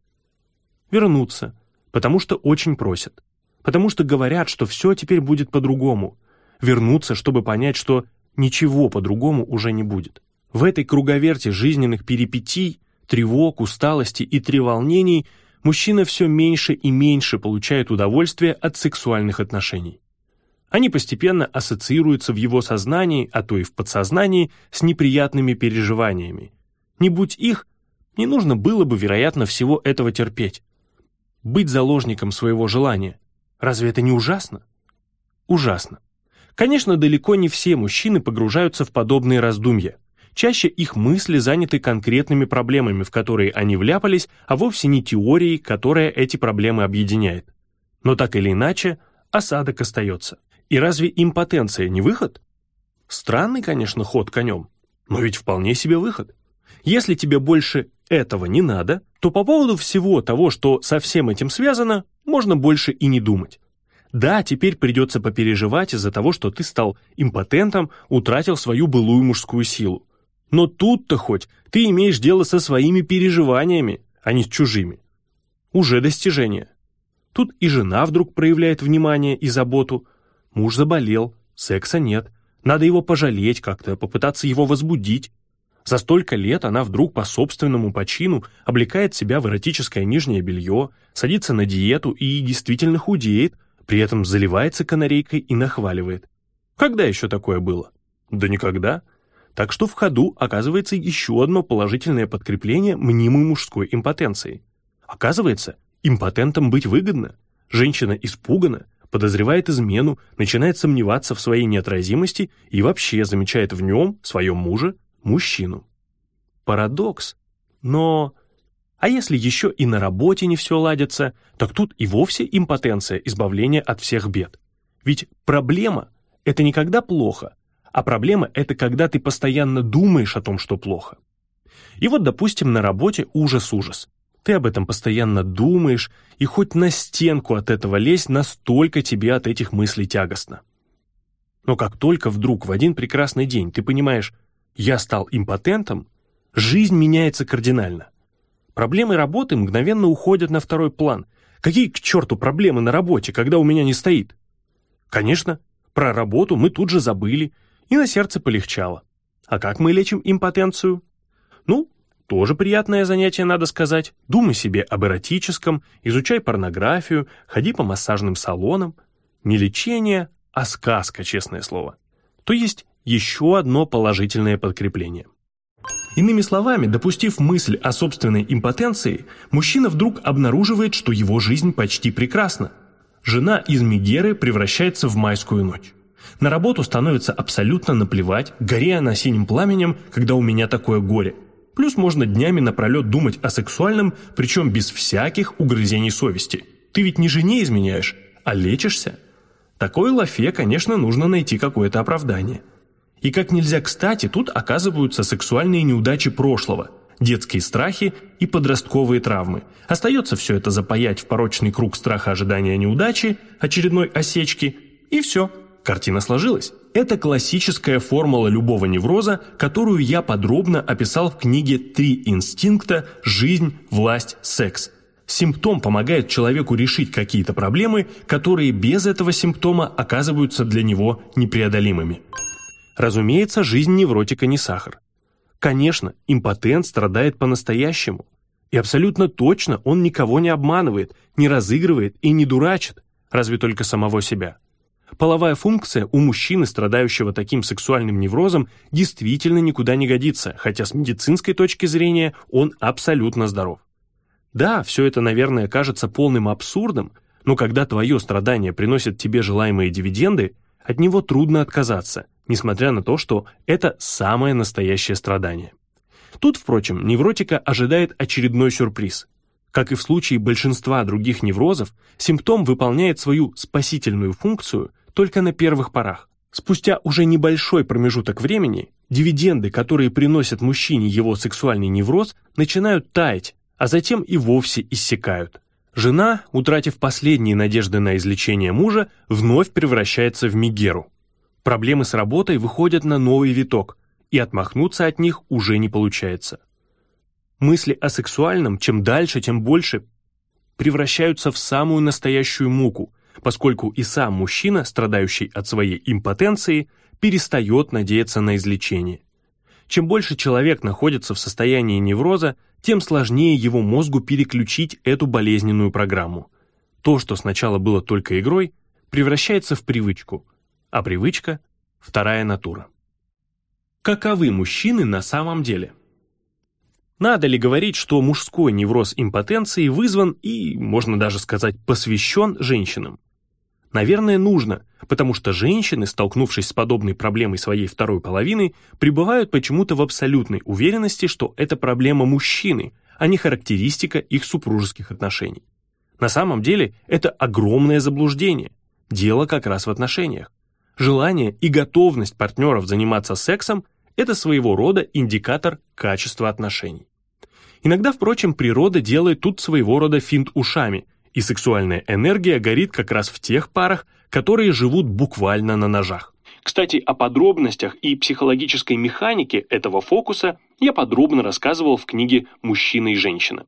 Вернуться Потому что очень просят. Потому что говорят, что все теперь будет по-другому. Вернуться, чтобы понять, что ничего по-другому уже не будет. В этой круговерте жизненных перипетий, тревог, усталости и треволнений мужчина все меньше и меньше получает удовольствие от сексуальных отношений. Они постепенно ассоциируются в его сознании, а то и в подсознании, с неприятными переживаниями. Не будь их, не нужно было бы, вероятно, всего этого терпеть. Быть заложником своего желания. Разве это не ужасно? Ужасно. Конечно, далеко не все мужчины погружаются в подобные раздумья. Чаще их мысли заняты конкретными проблемами, в которые они вляпались, а вовсе не теорией, которая эти проблемы объединяет. Но так или иначе, осадок остается. И разве импотенция не выход? Странный, конечно, ход конем, но ведь вполне себе выход. Если тебе больше этого не надо, то по поводу всего того, что со всем этим связано, можно больше и не думать. Да, теперь придется попереживать из-за того, что ты стал импотентом, утратил свою былую мужскую силу. Но тут-то хоть ты имеешь дело со своими переживаниями, а не с чужими. Уже достижение. Тут и жена вдруг проявляет внимание и заботу, Муж заболел, секса нет. Надо его пожалеть как-то, попытаться его возбудить. За столько лет она вдруг по собственному почину облекает себя в эротическое нижнее белье, садится на диету и действительно худеет, при этом заливается канарейкой и нахваливает. Когда еще такое было? Да никогда. Так что в ходу оказывается еще одно положительное подкрепление мнимой мужской импотенции. Оказывается, импотентом быть выгодно. Женщина испугана, подозревает измену, начинает сомневаться в своей неотразимости и вообще замечает в нем, своем муже, мужчину. Парадокс. Но... А если еще и на работе не все ладится, так тут и вовсе импотенция, избавление от всех бед. Ведь проблема – это никогда плохо, а проблема – это когда ты постоянно думаешь о том, что плохо. И вот, допустим, на работе ужас-ужас. Ты об этом постоянно думаешь, и хоть на стенку от этого лезь, настолько тебе от этих мыслей тягостно. Но как только вдруг в один прекрасный день ты понимаешь, я стал импотентом, жизнь меняется кардинально. Проблемы работы мгновенно уходят на второй план. Какие к черту проблемы на работе, когда у меня не стоит? Конечно, про работу мы тут же забыли, и на сердце полегчало. А как мы лечим импотенцию? Ну, тоже приятное занятие, надо сказать. Думай себе об эротическом, изучай порнографию, ходи по массажным салонам. Не лечение, а сказка, честное слово. То есть еще одно положительное подкрепление. Иными словами, допустив мысль о собственной импотенции, мужчина вдруг обнаруживает, что его жизнь почти прекрасна. Жена из Мегеры превращается в майскую ночь. На работу становится абсолютно наплевать, гори она синим пламенем, когда у меня такое горе – Плюс можно днями напролет думать о сексуальном, причем без всяких угрызений совести. Ты ведь не жене изменяешь, а лечишься. Такой лафе, конечно, нужно найти какое-то оправдание. И как нельзя кстати, тут оказываются сексуальные неудачи прошлого, детские страхи и подростковые травмы. Остается все это запаять в порочный круг страха ожидания неудачи, очередной осечки, и все, картина сложилась. Это классическая формула любого невроза, которую я подробно описал в книге «Три инстинкта. Жизнь, власть, секс». Симптом помогает человеку решить какие-то проблемы, которые без этого симптома оказываются для него непреодолимыми. Разумеется, жизнь невротика не сахар. Конечно, импотент страдает по-настоящему. И абсолютно точно он никого не обманывает, не разыгрывает и не дурачит, разве только самого себя. Половая функция у мужчины, страдающего таким сексуальным неврозом, действительно никуда не годится, хотя с медицинской точки зрения он абсолютно здоров. Да, все это, наверное, кажется полным абсурдом, но когда твое страдание приносит тебе желаемые дивиденды, от него трудно отказаться, несмотря на то, что это самое настоящее страдание. Тут, впрочем, невротика ожидает очередной сюрприз. Как и в случае большинства других неврозов, симптом выполняет свою спасительную функцию только на первых порах. Спустя уже небольшой промежуток времени дивиденды, которые приносят мужчине его сексуальный невроз, начинают таять, а затем и вовсе иссякают. Жена, утратив последние надежды на излечение мужа, вновь превращается в Мегеру. Проблемы с работой выходят на новый виток, и отмахнуться от них уже не получается. Мысли о сексуальном чем дальше, тем больше превращаются в самую настоящую муку, поскольку и сам мужчина, страдающий от своей импотенции, перестает надеяться на излечение. Чем больше человек находится в состоянии невроза, тем сложнее его мозгу переключить эту болезненную программу. То, что сначала было только игрой, превращается в привычку, а привычка – вторая натура. Каковы мужчины на самом деле? Надо ли говорить, что мужской невроз импотенции вызван и, можно даже сказать, посвящен женщинам? Наверное, нужно, потому что женщины, столкнувшись с подобной проблемой своей второй половины, пребывают почему-то в абсолютной уверенности, что это проблема мужчины, а не характеристика их супружеских отношений. На самом деле это огромное заблуждение. Дело как раз в отношениях. Желание и готовность партнеров заниматься сексом – это своего рода индикатор качества отношений. Иногда, впрочем, природа делает тут своего рода финт ушами, и сексуальная энергия горит как раз в тех парах, которые живут буквально на ножах. Кстати, о подробностях и психологической механике этого фокуса я подробно рассказывал в книге «Мужчина и женщина».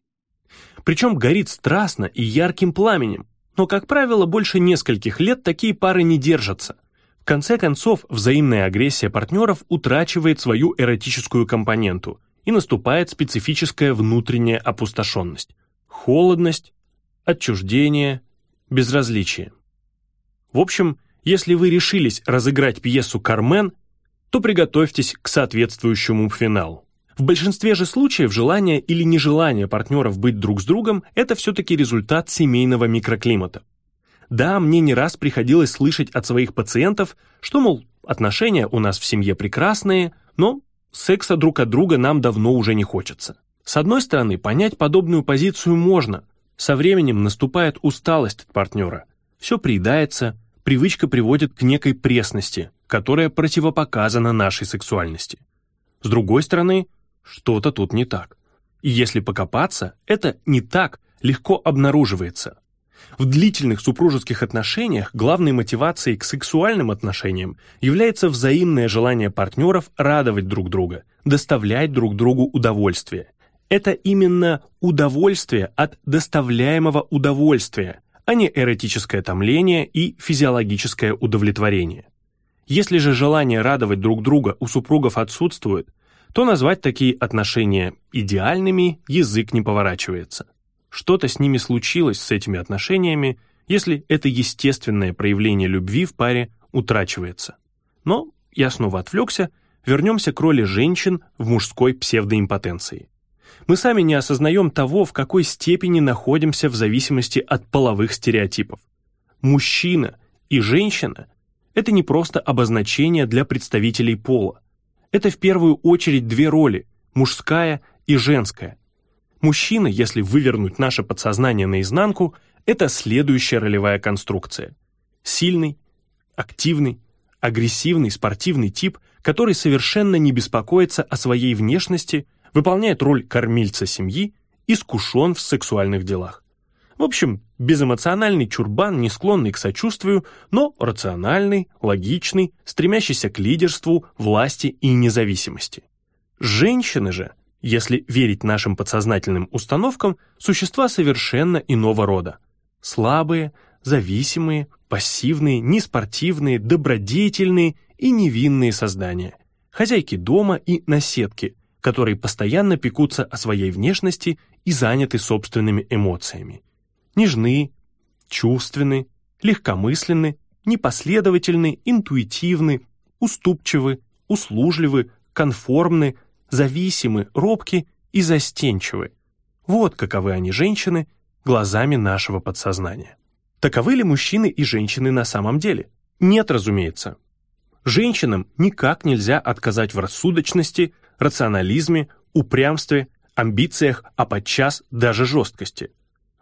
Причем горит страстно и ярким пламенем, но, как правило, больше нескольких лет такие пары не держатся. В конце концов, взаимная агрессия партнеров утрачивает свою эротическую компоненту, и наступает специфическая внутренняя опустошенность, холодность, отчуждение, безразличие. В общем, если вы решились разыграть пьесу «Кармен», то приготовьтесь к соответствующему финалу. В большинстве же случаев желание или нежелание партнеров быть друг с другом – это все-таки результат семейного микроклимата. Да, мне не раз приходилось слышать от своих пациентов, что, мол, отношения у нас в семье прекрасные, но секса друг от друга нам давно уже не хочется. С одной стороны, понять подобную позицию можно. Со временем наступает усталость от партнера. Все приедается, привычка приводит к некой пресности, которая противопоказана нашей сексуальности. С другой стороны, что-то тут не так. И если покопаться, это «не так» легко обнаруживается. В длительных супружеских отношениях главной мотивацией к сексуальным отношениям является взаимное желание партнеров радовать друг друга, доставлять друг другу удовольствие. Это именно удовольствие от доставляемого удовольствия, а не эротическое томление и физиологическое удовлетворение. Если же желание радовать друг друга у супругов отсутствует, то назвать такие отношения идеальными язык не поворачивается. Что-то с ними случилось, с этими отношениями, если это естественное проявление любви в паре утрачивается. Но я снова отвлекся, вернемся к роли женщин в мужской псевдоимпотенции. Мы сами не осознаем того, в какой степени находимся в зависимости от половых стереотипов. Мужчина и женщина – это не просто обозначение для представителей пола. Это в первую очередь две роли – мужская и женская, Мужчина, если вывернуть наше подсознание наизнанку, это следующая ролевая конструкция. Сильный, активный, агрессивный, спортивный тип, который совершенно не беспокоится о своей внешности, выполняет роль кормильца семьи, искушен в сексуальных делах. В общем, безэмоциональный чурбан, не склонный к сочувствию, но рациональный, логичный, стремящийся к лидерству, власти и независимости. Женщины же если верить нашим подсознательным установкам, существа совершенно иного рода. Слабые, зависимые, пассивные, неспортивные, добродетельные и невинные создания. Хозяйки дома и наседки, которые постоянно пекутся о своей внешности и заняты собственными эмоциями. Нежны, чувственны, легкомысленны, непоследовательны, интуитивны, уступчивы, услужливы, конформны, зависимы, робки и застенчивы. Вот каковы они женщины глазами нашего подсознания. Таковы ли мужчины и женщины на самом деле? Нет, разумеется. Женщинам никак нельзя отказать в рассудочности, рационализме, упрямстве, амбициях, а подчас даже жесткости.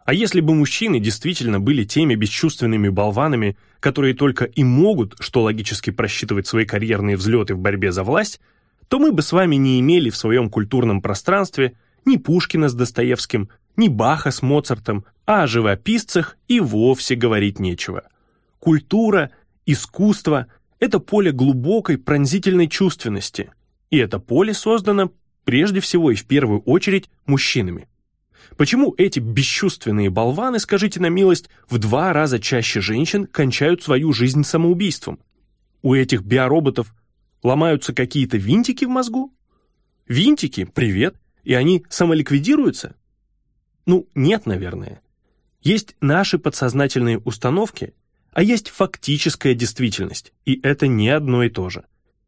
А если бы мужчины действительно были теми бесчувственными болванами, которые только и могут, что логически просчитывать свои карьерные взлеты в борьбе за власть, то мы бы с вами не имели в своем культурном пространстве ни Пушкина с Достоевским, ни Баха с Моцартом, а о живописцах и вовсе говорить нечего. Культура, искусство – это поле глубокой пронзительной чувственности, и это поле создано прежде всего и в первую очередь мужчинами. Почему эти бесчувственные болваны, скажите на милость, в два раза чаще женщин кончают свою жизнь самоубийством? У этих биороботов ломаются какие-то винтики в мозгу? Винтики, привет, и они самоликвидируются? Ну, нет, наверное. Есть наши подсознательные установки, а есть фактическая действительность, и это не одно и то же.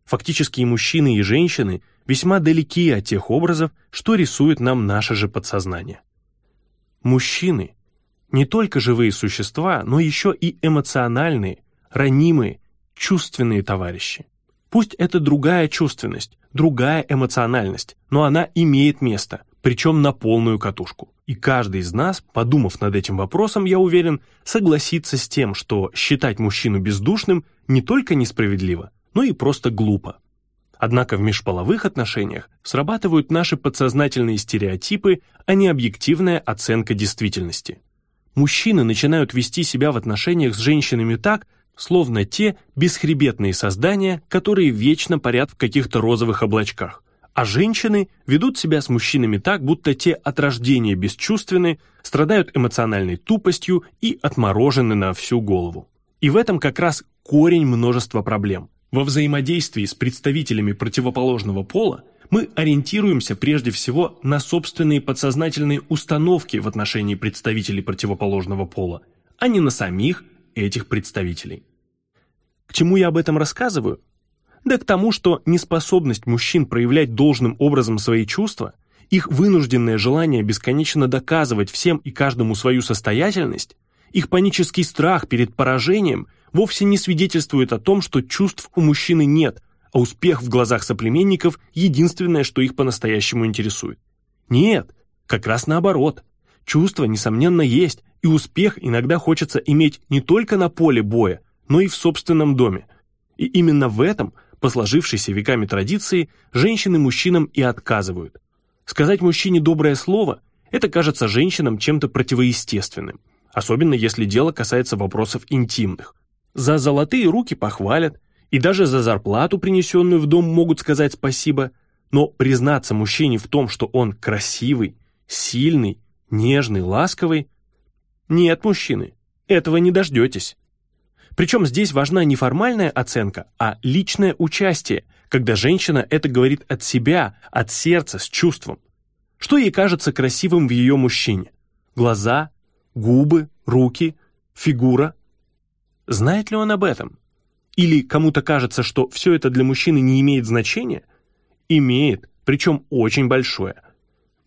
Фактические мужчины и женщины весьма далеки от тех образов, что рисует нам наше же подсознание. Мужчины – не только живые существа, но еще и эмоциональные, ранимые, чувственные товарищи. Пусть это другая чувственность, другая эмоциональность, но она имеет место, причем на полную катушку. И каждый из нас, подумав над этим вопросом, я уверен, согласится с тем, что считать мужчину бездушным не только несправедливо, но и просто глупо. Однако в межполовых отношениях срабатывают наши подсознательные стереотипы, а не объективная оценка действительности. Мужчины начинают вести себя в отношениях с женщинами так, словно те бесхребетные создания, которые вечно парят в каких-то розовых облачках, а женщины ведут себя с мужчинами так, будто те от рождения бесчувственны, страдают эмоциональной тупостью и отморожены на всю голову. И в этом как раз корень множества проблем – во взаимодействии с представителями противоположного пола мы ориентируемся прежде всего на собственные подсознательные установки в отношении представителей противоположного пола, а не на самих этих представителей. К чему я об этом рассказываю? Да к тому, что неспособность мужчин проявлять должным образом свои чувства, их вынужденное желание бесконечно доказывать всем и каждому свою состоятельность, их панический страх перед поражением – вовсе не свидетельствует о том, что чувств у мужчины нет, а успех в глазах соплеменников – единственное, что их по-настоящему интересует. Нет, как раз наоборот. Чувства, несомненно, есть, и успех иногда хочется иметь не только на поле боя, но и в собственном доме. И именно в этом, по сложившейся веками традиции, женщины мужчинам и отказывают. Сказать мужчине доброе слово – это кажется женщинам чем-то противоестественным, особенно если дело касается вопросов интимных. За золотые руки похвалят, и даже за зарплату, принесенную в дом, могут сказать спасибо, но признаться мужчине в том, что он красивый, сильный, нежный, ласковый, нет, мужчины, этого не дождетесь. Причем здесь важна не формальная оценка, а личное участие, когда женщина это говорит от себя, от сердца, с чувством. Что ей кажется красивым в ее мужчине? Глаза, губы, руки, фигура, Знает ли он об этом? Или кому-то кажется, что все это для мужчины не имеет значения? Имеет, причем очень большое.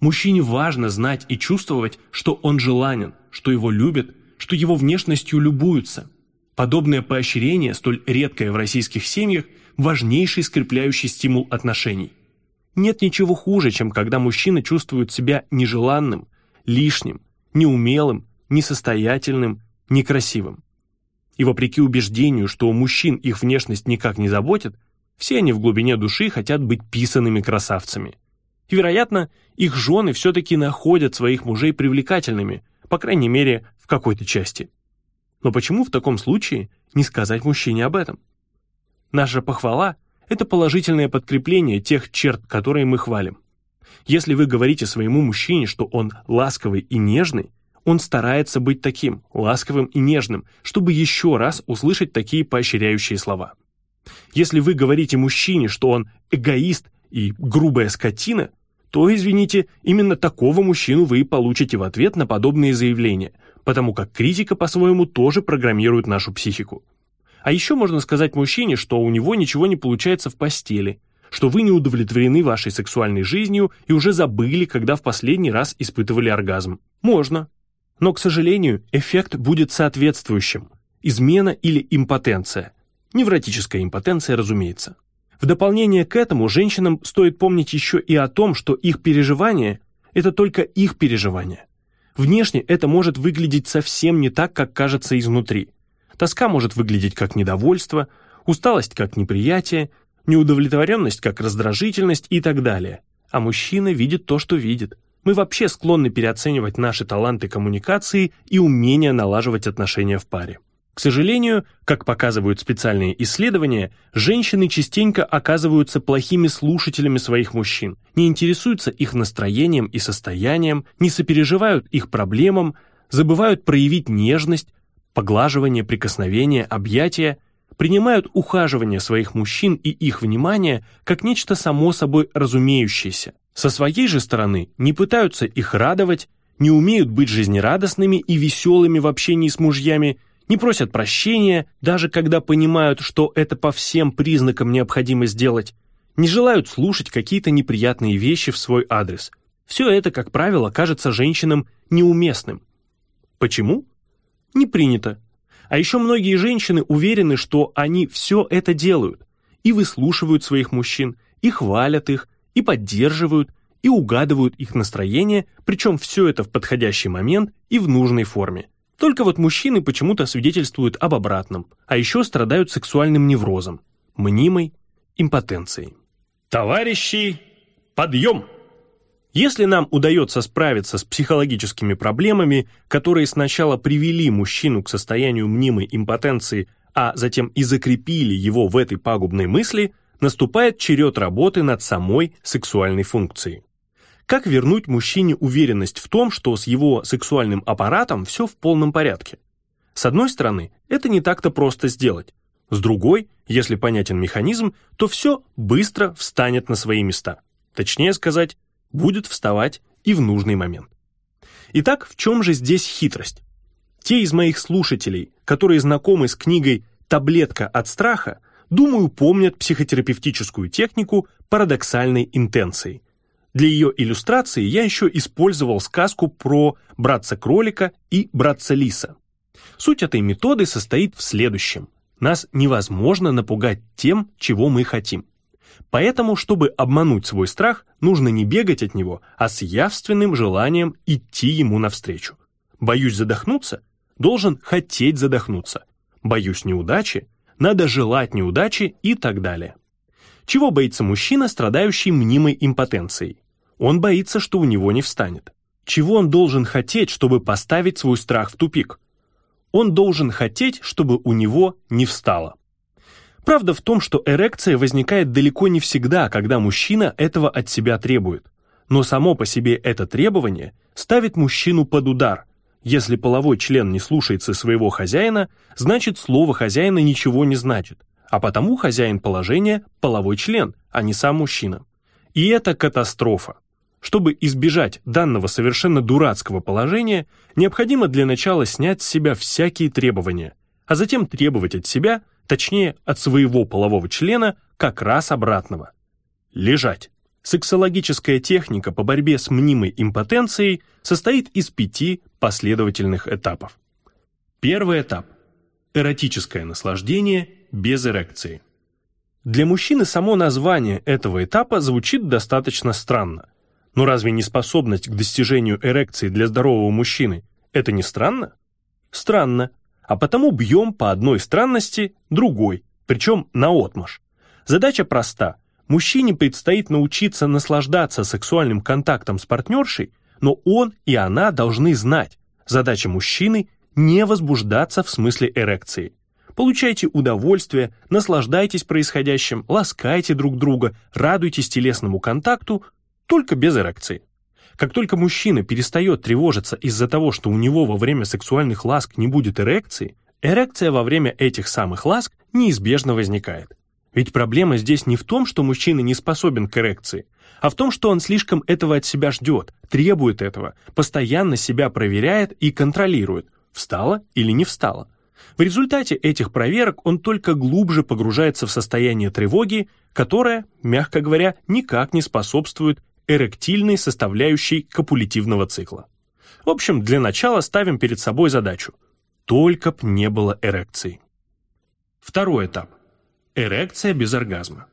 Мужчине важно знать и чувствовать, что он желанен, что его любят, что его внешностью любуются. Подобное поощрение, столь редкое в российских семьях, важнейший скрепляющий стимул отношений. Нет ничего хуже, чем когда мужчина чувствует себя нежеланным, лишним, неумелым, несостоятельным, некрасивым. И вопреки убеждению, что у мужчин их внешность никак не заботит, все они в глубине души хотят быть писанными красавцами. И, вероятно, их жены все-таки находят своих мужей привлекательными, по крайней мере, в какой-то части. Но почему в таком случае не сказать мужчине об этом? Наша похвала – это положительное подкрепление тех черт, которые мы хвалим. Если вы говорите своему мужчине, что он ласковый и нежный, он старается быть таким, ласковым и нежным, чтобы еще раз услышать такие поощряющие слова. Если вы говорите мужчине, что он эгоист и грубая скотина, то, извините, именно такого мужчину вы и получите в ответ на подобные заявления, потому как критика по-своему тоже программирует нашу психику. А еще можно сказать мужчине, что у него ничего не получается в постели, что вы не удовлетворены вашей сексуальной жизнью и уже забыли, когда в последний раз испытывали оргазм. Можно, но, к сожалению, эффект будет соответствующим – измена или импотенция. Невротическая импотенция, разумеется. В дополнение к этому женщинам стоит помнить еще и о том, что их переживания – это только их переживания. Внешне это может выглядеть совсем не так, как кажется изнутри. Тоска может выглядеть как недовольство, усталость как неприятие, неудовлетворенность как раздражительность и так далее. А мужчина видит то, что видит. Мы вообще склонны переоценивать наши таланты коммуникации и умение налаживать отношения в паре. К сожалению, как показывают специальные исследования, женщины частенько оказываются плохими слушателями своих мужчин, не интересуются их настроением и состоянием, не сопереживают их проблемам, забывают проявить нежность, поглаживание, прикосновение, объятия, принимают ухаживание своих мужчин и их внимание как нечто само собой разумеющееся. Со своей же стороны не пытаются их радовать, не умеют быть жизнерадостными и веселыми в общении с мужьями, не просят прощения, даже когда понимают, что это по всем признакам необходимо сделать, не желают слушать какие-то неприятные вещи в свой адрес. Все это, как правило, кажется женщинам неуместным. Почему? Не принято. А еще многие женщины уверены, что они все это делают, и выслушивают своих мужчин, и хвалят их, и поддерживают, и угадывают их настроение, причем все это в подходящий момент и в нужной форме. Только вот мужчины почему-то свидетельствуют об обратном, а еще страдают сексуальным неврозом, мнимой импотенцией. Товарищи, подъем! Если нам удается справиться с психологическими проблемами, которые сначала привели мужчину к состоянию мнимой импотенции, а затем и закрепили его в этой пагубной мысли, наступает черед работы над самой сексуальной функцией. Как вернуть мужчине уверенность в том, что с его сексуальным аппаратом все в полном порядке? С одной стороны, это не так-то просто сделать. С другой, если понятен механизм, то все быстро встанет на свои места. Точнее сказать, будет вставать и в нужный момент. Итак, в чем же здесь хитрость? Те из моих слушателей, которые знакомы с книгой «Таблетка от страха», думаю, помнят психотерапевтическую технику парадоксальной интенции – для ее иллюстрации я еще использовал сказку про братца-кролика и братца-лиса. Суть этой методы состоит в следующем. Нас невозможно напугать тем, чего мы хотим. Поэтому, чтобы обмануть свой страх, нужно не бегать от него, а с явственным желанием идти ему навстречу. Боюсь задохнуться? Должен хотеть задохнуться. Боюсь неудачи? Надо желать неудачи и так далее. Чего боится мужчина, страдающий мнимой импотенцией? Он боится, что у него не встанет. Чего он должен хотеть, чтобы поставить свой страх в тупик? Он должен хотеть, чтобы у него не встало. Правда в том, что эрекция возникает далеко не всегда, когда мужчина этого от себя требует. Но само по себе это требование ставит мужчину под удар. Если половой член не слушается своего хозяина, значит слово хозяина ничего не значит, а потому хозяин положения – половой член, а не сам мужчина. И это катастрофа. Чтобы избежать данного совершенно дурацкого положения, необходимо для начала снять с себя всякие требования, а затем требовать от себя, точнее от своего полового члена, как раз обратного. Лежать. Сексологическая техника по борьбе с мнимой импотенцией состоит из пяти последовательных этапов. Первый этап. Эротическое наслаждение без эрекции. Для мужчины само название этого этапа звучит достаточно странно. Но разве не способность к достижению эрекции для здорового мужчины – это не странно? Странно. А потому бьем по одной странности другой, причем наотмашь. Задача проста. Мужчине предстоит научиться наслаждаться сексуальным контактом с партнершей, но он и она должны знать. Задача мужчины – не возбуждаться в смысле эрекции. Получайте удовольствие, наслаждайтесь происходящим, ласкайте друг друга, радуйтесь телесному контакту, только без эрекции. Как только мужчина перестает тревожиться из-за того, что у него во время сексуальных ласк не будет эрекции, эрекция во время этих самых ласк неизбежно возникает. Ведь проблема здесь не в том, что мужчина не способен к эрекции, а в том, что он слишком этого от себя ждет, требует этого, постоянно себя проверяет и контролирует, встала или не встала. В результате этих проверок он только глубже погружается в состояние тревоги, которое, мягко говоря, никак не способствует эректильной составляющей копулятивного цикла. В общем, для начала ставим перед собой задачу. Только б не было эрекции. Второй этап. Эрекция без оргазма.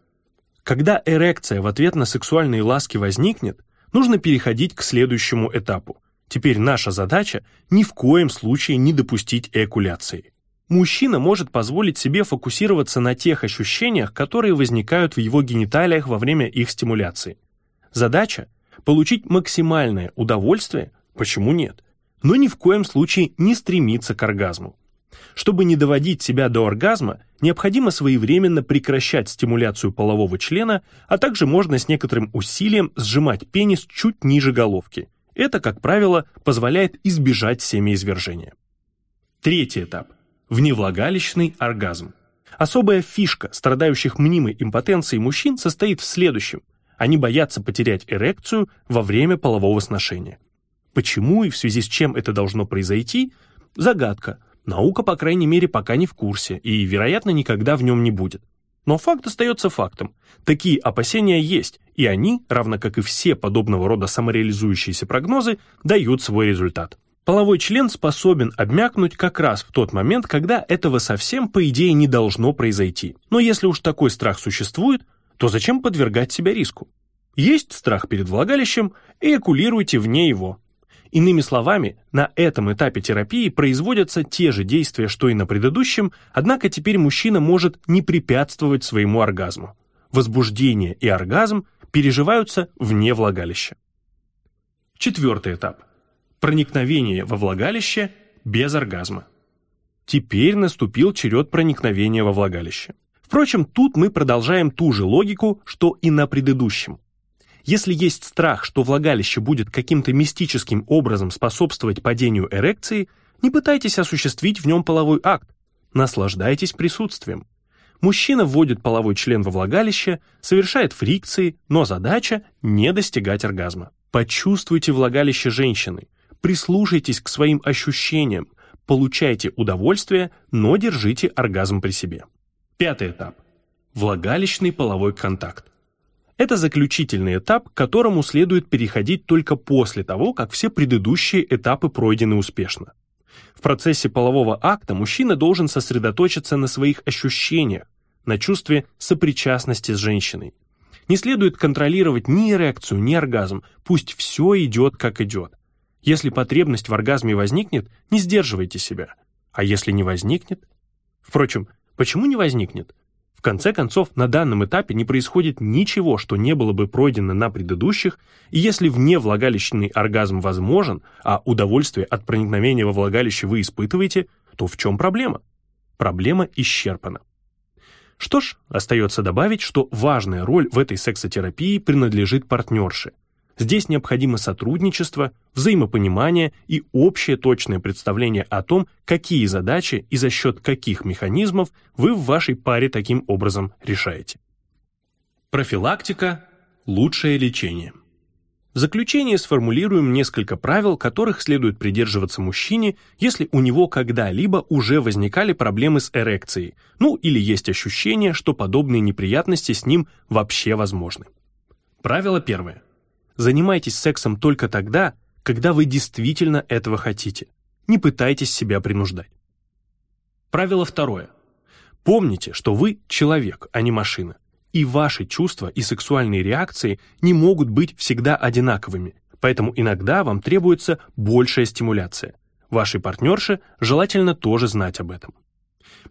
Когда эрекция в ответ на сексуальные ласки возникнет, нужно переходить к следующему этапу. Теперь наша задача ни в коем случае не допустить эякуляции. Мужчина может позволить себе фокусироваться на тех ощущениях, которые возникают в его гениталиях во время их стимуляции. Задача – получить максимальное удовольствие, почему нет, но ни в коем случае не стремиться к оргазму. Чтобы не доводить себя до оргазма, необходимо своевременно прекращать стимуляцию полового члена, а также можно с некоторым усилием сжимать пенис чуть ниже головки. Это, как правило, позволяет избежать семяизвержения. Третий этап – вневлагалищный оргазм. Особая фишка страдающих мнимой импотенцией мужчин состоит в следующем. Они боятся потерять эрекцию во время полового сношения. Почему и в связи с чем это должно произойти – загадка – Наука, по крайней мере, пока не в курсе и, вероятно, никогда в нем не будет. Но факт остается фактом. Такие опасения есть, и они, равно как и все подобного рода самореализующиеся прогнозы, дают свой результат. Половой член способен обмякнуть как раз в тот момент, когда этого совсем, по идее, не должно произойти. Но если уж такой страх существует, то зачем подвергать себя риску? Есть страх перед влагалищем, эякулируйте вне его. Иными словами, на этом этапе терапии производятся те же действия, что и на предыдущем, однако теперь мужчина может не препятствовать своему оргазму. Возбуждение и оргазм переживаются вне влагалища. Четвертый этап. Проникновение во влагалище без оргазма. Теперь наступил черед проникновения во влагалище. Впрочем, тут мы продолжаем ту же логику, что и на предыдущем. Если есть страх, что влагалище будет каким-то мистическим образом способствовать падению эрекции, не пытайтесь осуществить в нем половой акт. Наслаждайтесь присутствием. Мужчина вводит половой член во влагалище, совершает фрикции, но задача – не достигать оргазма. Почувствуйте влагалище женщины, прислушайтесь к своим ощущениям, получайте удовольствие, но держите оргазм при себе. Пятый этап. Влагалищный половой контакт. Это заключительный этап, к которому следует переходить только после того, как все предыдущие этапы пройдены успешно. В процессе полового акта мужчина должен сосредоточиться на своих ощущениях, на чувстве сопричастности с женщиной. Не следует контролировать ни эрекцию, ни оргазм, пусть все идет как идет. Если потребность в оргазме возникнет, не сдерживайте себя. А если не возникнет? Впрочем, почему не возникнет? В конце концов, на данном этапе не происходит ничего, что не было бы пройдено на предыдущих, и если вне влагалищный оргазм возможен, а удовольствие от проникновения во влагалище вы испытываете, то в чем проблема? Проблема исчерпана. Что ж, остается добавить, что важная роль в этой сексотерапии принадлежит партнерше – Здесь необходимо сотрудничество, взаимопонимание и общее точное представление о том, какие задачи и за счет каких механизмов вы в вашей паре таким образом решаете. Профилактика – лучшее лечение. В заключение сформулируем несколько правил, которых следует придерживаться мужчине, если у него когда-либо уже возникали проблемы с эрекцией, ну или есть ощущение, что подобные неприятности с ним вообще возможны. Правило первое. Занимайтесь сексом только тогда, когда вы действительно этого хотите. Не пытайтесь себя принуждать. Правило второе. Помните, что вы человек, а не машина. И ваши чувства и сексуальные реакции не могут быть всегда одинаковыми, поэтому иногда вам требуется большая стимуляция. Вашей партнерше желательно тоже знать об этом.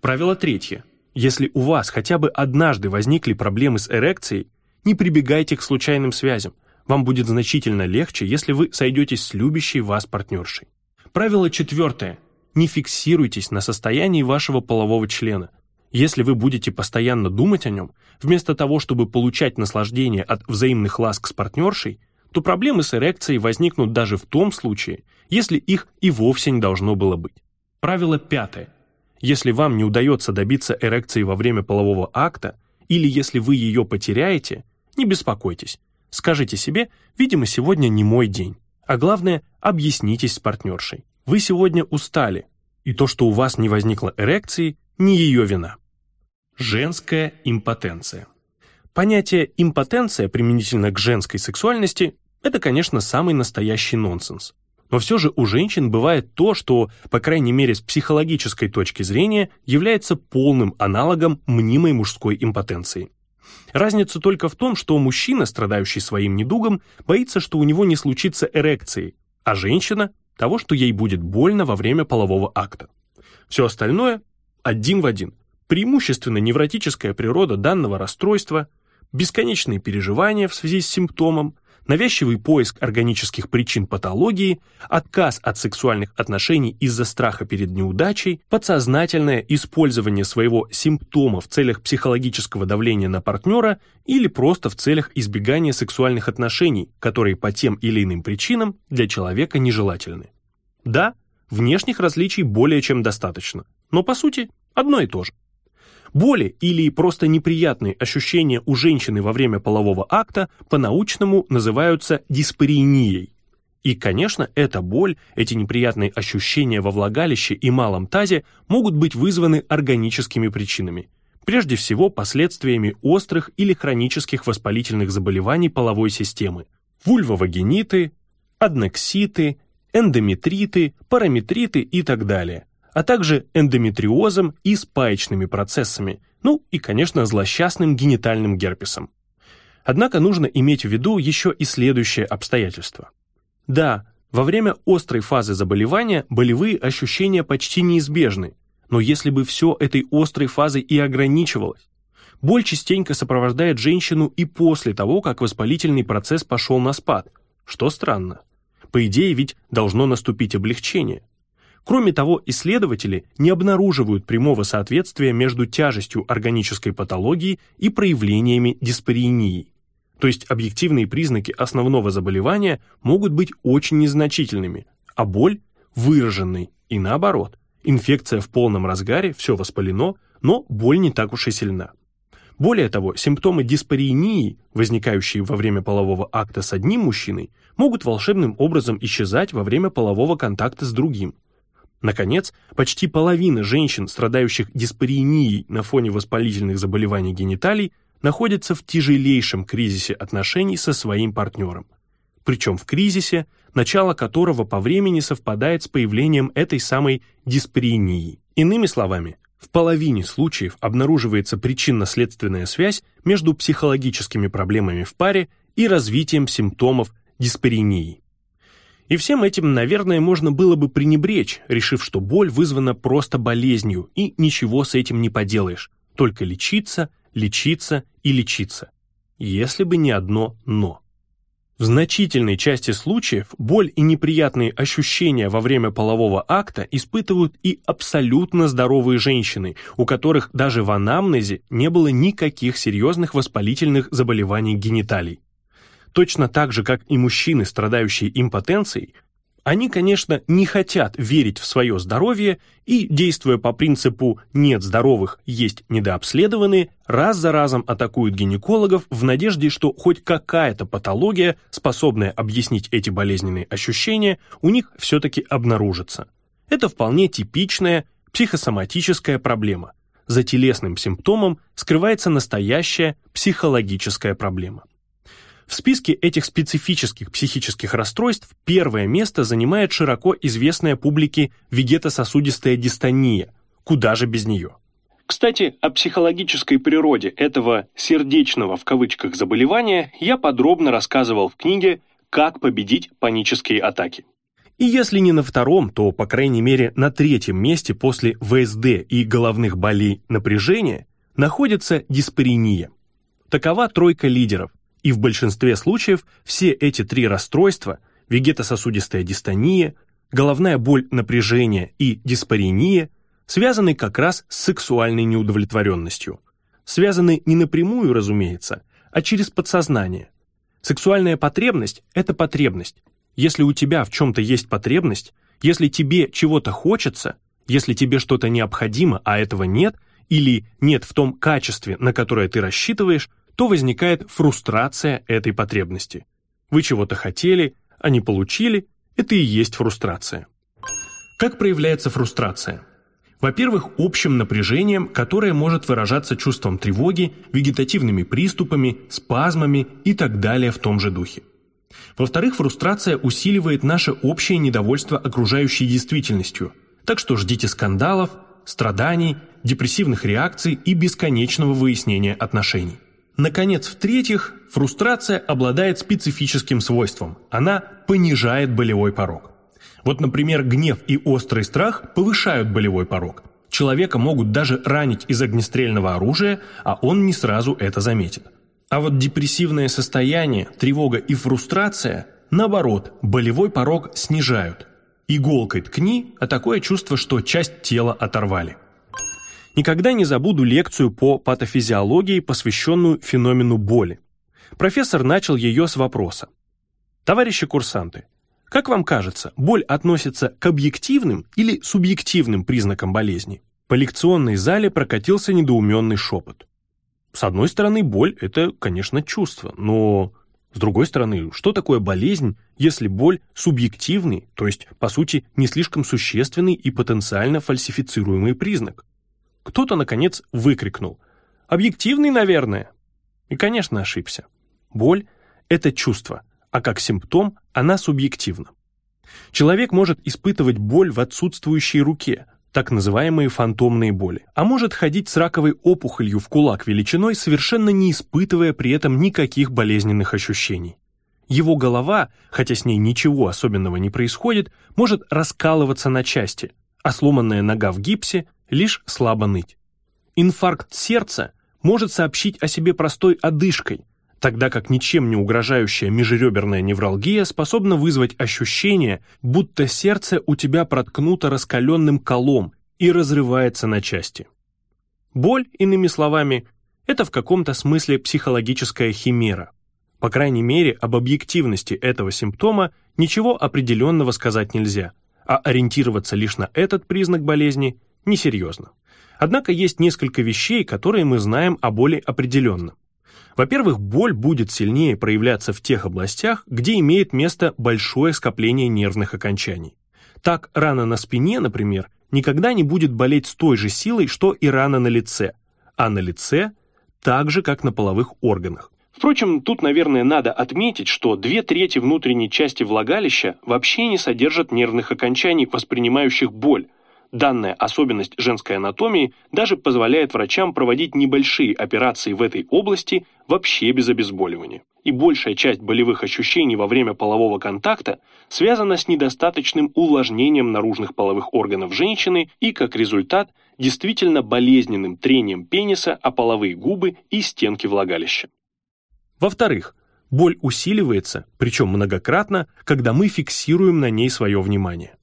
Правило третье. Если у вас хотя бы однажды возникли проблемы с эрекцией, не прибегайте к случайным связям, вам будет значительно легче, если вы сойдетесь с любящей вас партнершей. Правило четвертое. Не фиксируйтесь на состоянии вашего полового члена. Если вы будете постоянно думать о нем, вместо того, чтобы получать наслаждение от взаимных ласк с партнершей, то проблемы с эрекцией возникнут даже в том случае, если их и вовсе не должно было быть. Правило пятое. Если вам не удается добиться эрекции во время полового акта, или если вы ее потеряете, не беспокойтесь, Скажите себе, видимо, сегодня не мой день. А главное, объяснитесь с партнершей. Вы сегодня устали, и то, что у вас не возникло эрекции, не ее вина. Женская импотенция. Понятие импотенция применительно к женской сексуальности – это, конечно, самый настоящий нонсенс. Но все же у женщин бывает то, что, по крайней мере с психологической точки зрения, является полным аналогом мнимой мужской импотенции. Разница только в том, что мужчина, страдающий своим недугом, боится, что у него не случится эрекции, а женщина – того, что ей будет больно во время полового акта. Все остальное – один в один. Преимущественно невротическая природа данного расстройства, бесконечные переживания в связи с симптомом, навязчивый поиск органических причин патологии, отказ от сексуальных отношений из-за страха перед неудачей, подсознательное использование своего симптома в целях психологического давления на партнера или просто в целях избегания сексуальных отношений, которые по тем или иным причинам для человека нежелательны. Да, внешних различий более чем достаточно, но по сути одно и то же. Боли или просто неприятные ощущения у женщины во время полового акта по-научному называются диспаринией. И, конечно, эта боль, эти неприятные ощущения во влагалище и малом тазе могут быть вызваны органическими причинами. Прежде всего, последствиями острых или хронических воспалительных заболеваний половой системы. Вульвовагениты, аднекситы, эндометриты, параметриты и так далее а также эндометриозом и спаечными процессами, ну и, конечно, злосчастным генитальным герпесом. Однако нужно иметь в виду еще и следующее обстоятельство. Да, во время острой фазы заболевания болевые ощущения почти неизбежны, но если бы все этой острой фазой и ограничивалось, боль частенько сопровождает женщину и после того, как воспалительный процесс пошел на спад, что странно. По идее ведь должно наступить облегчение. Кроме того, исследователи не обнаруживают прямого соответствия между тяжестью органической патологии и проявлениями диспарении. То есть объективные признаки основного заболевания могут быть очень незначительными, а боль – выраженной, и наоборот. Инфекция в полном разгаре, все воспалено, но боль не так уж и сильна. Более того, симптомы диспарении, возникающие во время полового акта с одним мужчиной, могут волшебным образом исчезать во время полового контакта с другим – Наконец, почти половина женщин, страдающих диспаринией на фоне воспалительных заболеваний гениталий, находятся в тяжелейшем кризисе отношений со своим партнером. Причем в кризисе, начало которого по времени совпадает с появлением этой самой диспаринии. Иными словами, в половине случаев обнаруживается причинно-следственная связь между психологическими проблемами в паре и развитием симптомов диспаринии. И всем этим, наверное, можно было бы пренебречь, решив, что боль вызвана просто болезнью, и ничего с этим не поделаешь, только лечиться, лечиться и лечиться. Если бы не одно «но». В значительной части случаев боль и неприятные ощущения во время полового акта испытывают и абсолютно здоровые женщины, у которых даже в анамнезе не было никаких серьезных воспалительных заболеваний гениталий. Точно так же, как и мужчины, страдающие импотенцией, они, конечно, не хотят верить в свое здоровье и, действуя по принципу «нет здоровых, есть недообследованные», раз за разом атакуют гинекологов в надежде, что хоть какая-то патология, способная объяснить эти болезненные ощущения, у них все-таки обнаружится. Это вполне типичная психосоматическая проблема. За телесным симптомом скрывается настоящая психологическая проблема. В списке этих специфических психических расстройств первое место занимает широко известная публике вегетососудистая дистония, куда же без нее. Кстати, о психологической природе этого «сердечного» в кавычках заболевания я подробно рассказывал в книге «Как победить панические атаки». И если не на втором, то, по крайней мере, на третьем месте после ВСД и головных болей напряжения находится диспариния. Такова тройка лидеров, и в большинстве случаев все эти три расстройства – вегетососудистая дистония, головная боль напряжения и диспариния – связаны как раз с сексуальной неудовлетворенностью. Связаны не напрямую, разумеется, а через подсознание. Сексуальная потребность – это потребность. Если у тебя в чем-то есть потребность, если тебе чего-то хочется, если тебе что-то необходимо, а этого нет, или нет в том качестве, на которое ты рассчитываешь, то возникает фрустрация этой потребности. Вы чего-то хотели, а не получили, это и есть фрустрация. Как проявляется фрустрация? Во-первых, общим напряжением, которое может выражаться чувством тревоги, вегетативными приступами, спазмами и так далее в том же духе. Во-вторых, фрустрация усиливает наше общее недовольство окружающей действительностью, так что ждите скандалов, страданий, депрессивных реакций и бесконечного выяснения отношений. Наконец, в-третьих, фрустрация обладает специфическим свойством. Она понижает болевой порог. Вот, например, гнев и острый страх повышают болевой порог. Человека могут даже ранить из огнестрельного оружия, а он не сразу это заметит. А вот депрессивное состояние, тревога и фрустрация, наоборот, болевой порог снижают. Иголкой ткни, а такое чувство, что часть тела оторвали. Никогда не забуду лекцию по патофизиологии, посвященную феномену боли. Профессор начал ее с вопроса. Товарищи курсанты, как вам кажется, боль относится к объективным или субъективным признакам болезни? По лекционной зале прокатился недоуменный шепот. С одной стороны, боль – это, конечно, чувство, но с другой стороны, что такое болезнь, если боль субъективный, то есть, по сути, не слишком существенный и потенциально фальсифицируемый признак? Кто-то, наконец, выкрикнул. «Объективный, наверное». И, конечно, ошибся. Боль – это чувство, а как симптом она субъективна. Человек может испытывать боль в отсутствующей руке, так называемые фантомные боли, а может ходить с раковой опухолью в кулак величиной, совершенно не испытывая при этом никаких болезненных ощущений. Его голова, хотя с ней ничего особенного не происходит, может раскалываться на части, а сломанная нога в гипсе лишь слабо ныть. Инфаркт сердца может сообщить о себе простой одышкой, тогда как ничем не угрожающая межреберная невралгия способна вызвать ощущение, будто сердце у тебя проткнуто раскаленным колом и разрывается на части. Боль, иными словами, это в каком-то смысле психологическая химера. По крайней мере, об объективности этого симптома ничего определенного сказать нельзя, а ориентироваться лишь на этот признак болезни несерьезно. Однако есть несколько вещей, которые мы знаем о боли определенно. Во-первых, боль будет сильнее проявляться в тех областях, где имеет место большое скопление нервных окончаний. Так, рана на спине, например, никогда не будет болеть с той же силой, что и рана на лице, а на лице так же, как на половых органах. Впрочем, тут, наверное, надо отметить, что две трети внутренней части влагалища вообще не содержат нервных окончаний, воспринимающих боль, Данная особенность женской анатомии даже позволяет врачам проводить небольшие операции в этой области вообще без обезболивания. И большая часть болевых ощущений во время полового контакта связана с недостаточным увлажнением наружных половых органов женщины и, как результат, действительно болезненным трением пениса о половые губы и стенки влагалища. Во-вторых, боль усиливается, причем многократно, когда мы фиксируем на ней свое внимание.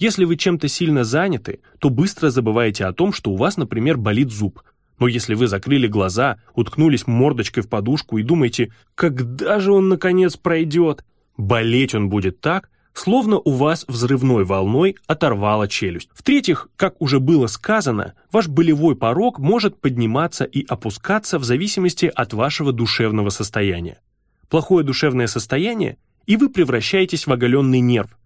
Если вы чем-то сильно заняты, то быстро забываете о том, что у вас, например, болит зуб. Но если вы закрыли глаза, уткнулись мордочкой в подушку и думаете, когда же он наконец пройдет, болеть он будет так, словно у вас взрывной волной оторвала челюсть. В-третьих, как уже было сказано, ваш болевой порог может подниматься и опускаться в зависимости от вашего душевного состояния. Плохое душевное состояние, и вы превращаетесь в оголенный нерв,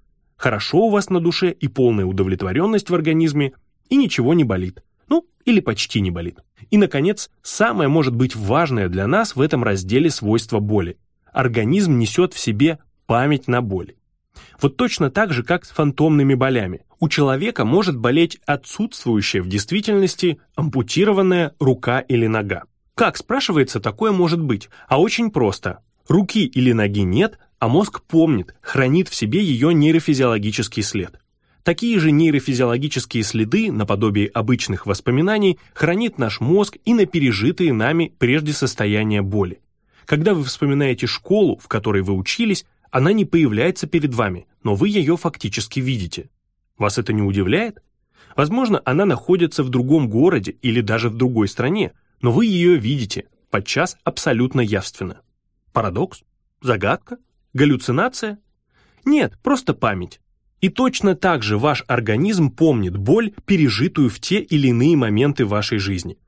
хорошо у вас на душе и полная удовлетворенность в организме, и ничего не болит. Ну, или почти не болит. И, наконец, самое может быть важное для нас в этом разделе свойства боли. Организм несет в себе память на боль. Вот точно так же, как с фантомными болями. У человека может болеть отсутствующая в действительности ампутированная рука или нога. Как, спрашивается, такое может быть? А очень просто. Руки или ноги нет, а мозг помнит, хранит в себе ее нейрофизиологический след. Такие же нейрофизиологические следы, наподобие обычных воспоминаний, хранит наш мозг и на пережитые нами прежде состояния боли. Когда вы вспоминаете школу, в которой вы учились, она не появляется перед вами, но вы ее фактически видите. Вас это не удивляет? Возможно, она находится в другом городе или даже в другой стране, но вы ее видите, подчас абсолютно явственно. Парадокс? Загадка? Галлюцинация? Нет, просто память. И точно так же ваш организм помнит боль, пережитую в те или иные моменты вашей жизни.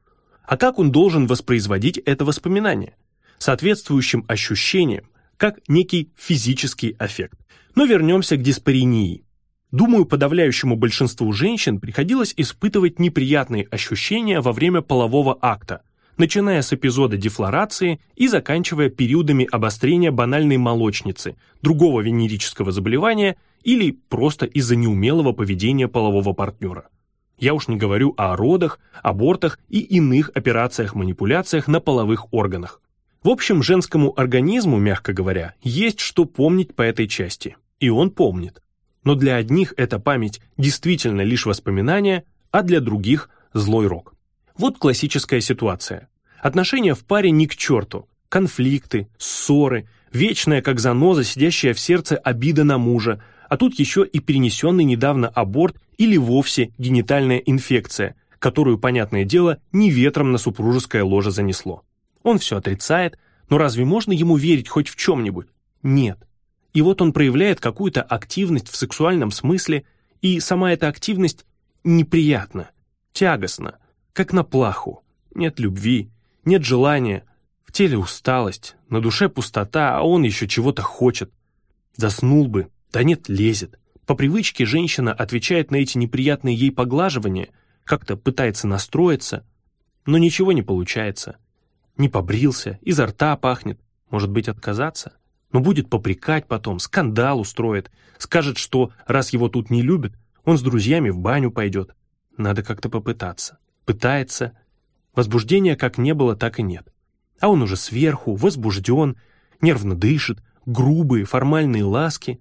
А как он должен воспроизводить это воспоминание? Соответствующим ощущением, как некий физический эффект. Но вернемся к диспарении. Думаю, подавляющему большинству женщин приходилось испытывать неприятные ощущения во время полового акта, начиная с эпизода дефлорации и заканчивая периодами обострения банальной молочницы, другого венерического заболевания или просто из-за неумелого поведения полового партнера. Я уж не говорю о родах, абортах и иных операциях-манипуляциях на половых органах. В общем, женскому организму, мягко говоря, есть что помнить по этой части. И он помнит. Но для одних эта память действительно лишь воспоминания, а для других – злой рок. Вот классическая ситуация. Отношения в паре ни к черту. конфликты, ссоры, вечная, как заноза, сидящая в сердце обида на мужа, а тут еще и перенесенный недавно аборт или вовсе генитальная инфекция, которую, понятное дело, не ветром на супружеское ложе занесло. Он все отрицает, но разве можно ему верить хоть в чем-нибудь? Нет. И вот он проявляет какую-то активность в сексуальном смысле, и сама эта активность неприятна, тягостна, как на плаху. Нет любви, нет желания, в теле усталость, на душе пустота, а он еще чего-то хочет. Заснул бы, да нет, лезет. По привычке женщина отвечает на эти неприятные ей поглаживания, как-то пытается настроиться, но ничего не получается. Не побрился, изо рта пахнет, может быть, отказаться? Но будет попрекать потом, скандал устроит, скажет, что раз его тут не любят, он с друзьями в баню пойдет. Надо как-то попытаться. Пытается. Возбуждения как не было, так и нет. А он уже сверху, возбужден, нервно дышит, грубые, формальные ласки,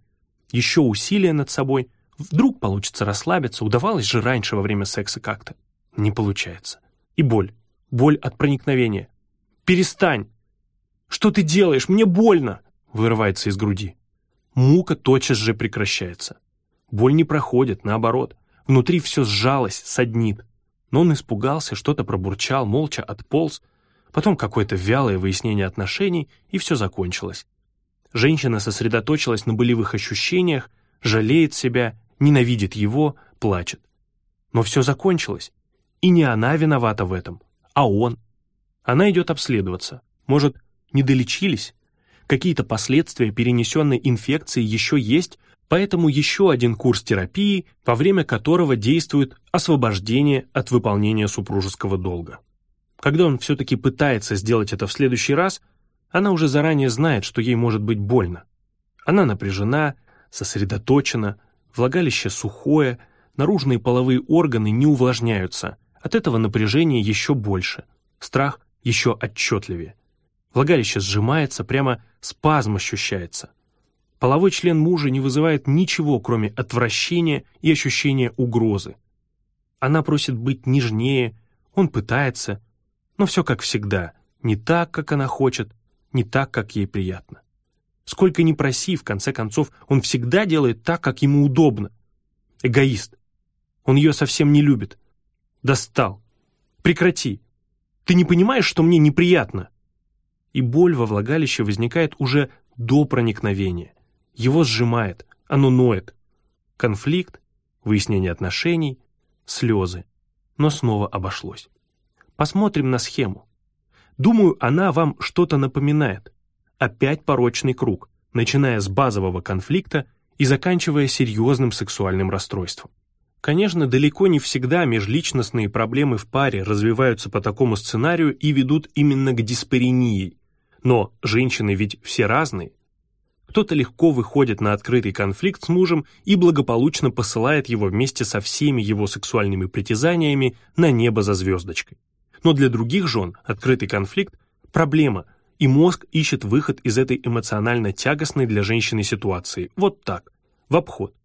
еще усилия над собой. Вдруг получится расслабиться, удавалось же раньше во время секса как-то. Не получается. И боль. Боль от проникновения. «Перестань!» «Что ты делаешь? Мне больно!» вырывается из груди. Мука тотчас же прекращается. Боль не проходит, наоборот. Внутри все сжалось, саднит. Но он испугался, что-то пробурчал, молча отполз, потом какое-то вялое выяснение отношений, и все закончилось. Женщина сосредоточилась на болевых ощущениях, жалеет себя, ненавидит его, плачет. Но все закончилось. И не она виновата в этом, а он. Она идет обследоваться. Может, не долечились? Какие-то последствия перенесенной инфекции еще есть, поэтому еще один курс терапии, во время которого действует освобождение от выполнения супружеского долга. Когда он все-таки пытается сделать это в следующий раз, она уже заранее знает, что ей может быть больно. Она напряжена, сосредоточена, влагалище сухое, наружные половые органы не увлажняются, от этого напряжение еще больше, страх еще отчетливее. Влагалище сжимается, прямо спазм ощущается. Половой член мужа не вызывает ничего, кроме отвращения и ощущения угрозы. Она просит быть нежнее, он пытается, но все как всегда, не так, как она хочет, не так, как ей приятно. Сколько ни проси, в конце концов, он всегда делает так, как ему удобно. Эгоист. Он ее совсем не любит. Достал. Прекрати. Ты не понимаешь, что мне неприятно? И боль во влагалище возникает уже до проникновения. Его сжимает, оно ноет. Конфликт, выяснение отношений, слезы. Но снова обошлось. Посмотрим на схему. Думаю, она вам что-то напоминает. Опять порочный круг, начиная с базового конфликта и заканчивая серьезным сексуальным расстройством. Конечно, далеко не всегда межличностные проблемы в паре развиваются по такому сценарию и ведут именно к диспарении. Но женщины ведь все разные. Кто-то легко выходит на открытый конфликт с мужем и благополучно посылает его вместе со всеми его сексуальными притязаниями на небо за звездочкой. Но для других жен открытый конфликт – проблема, и мозг ищет выход из этой эмоционально тягостной для женщины ситуации. Вот так, в обход.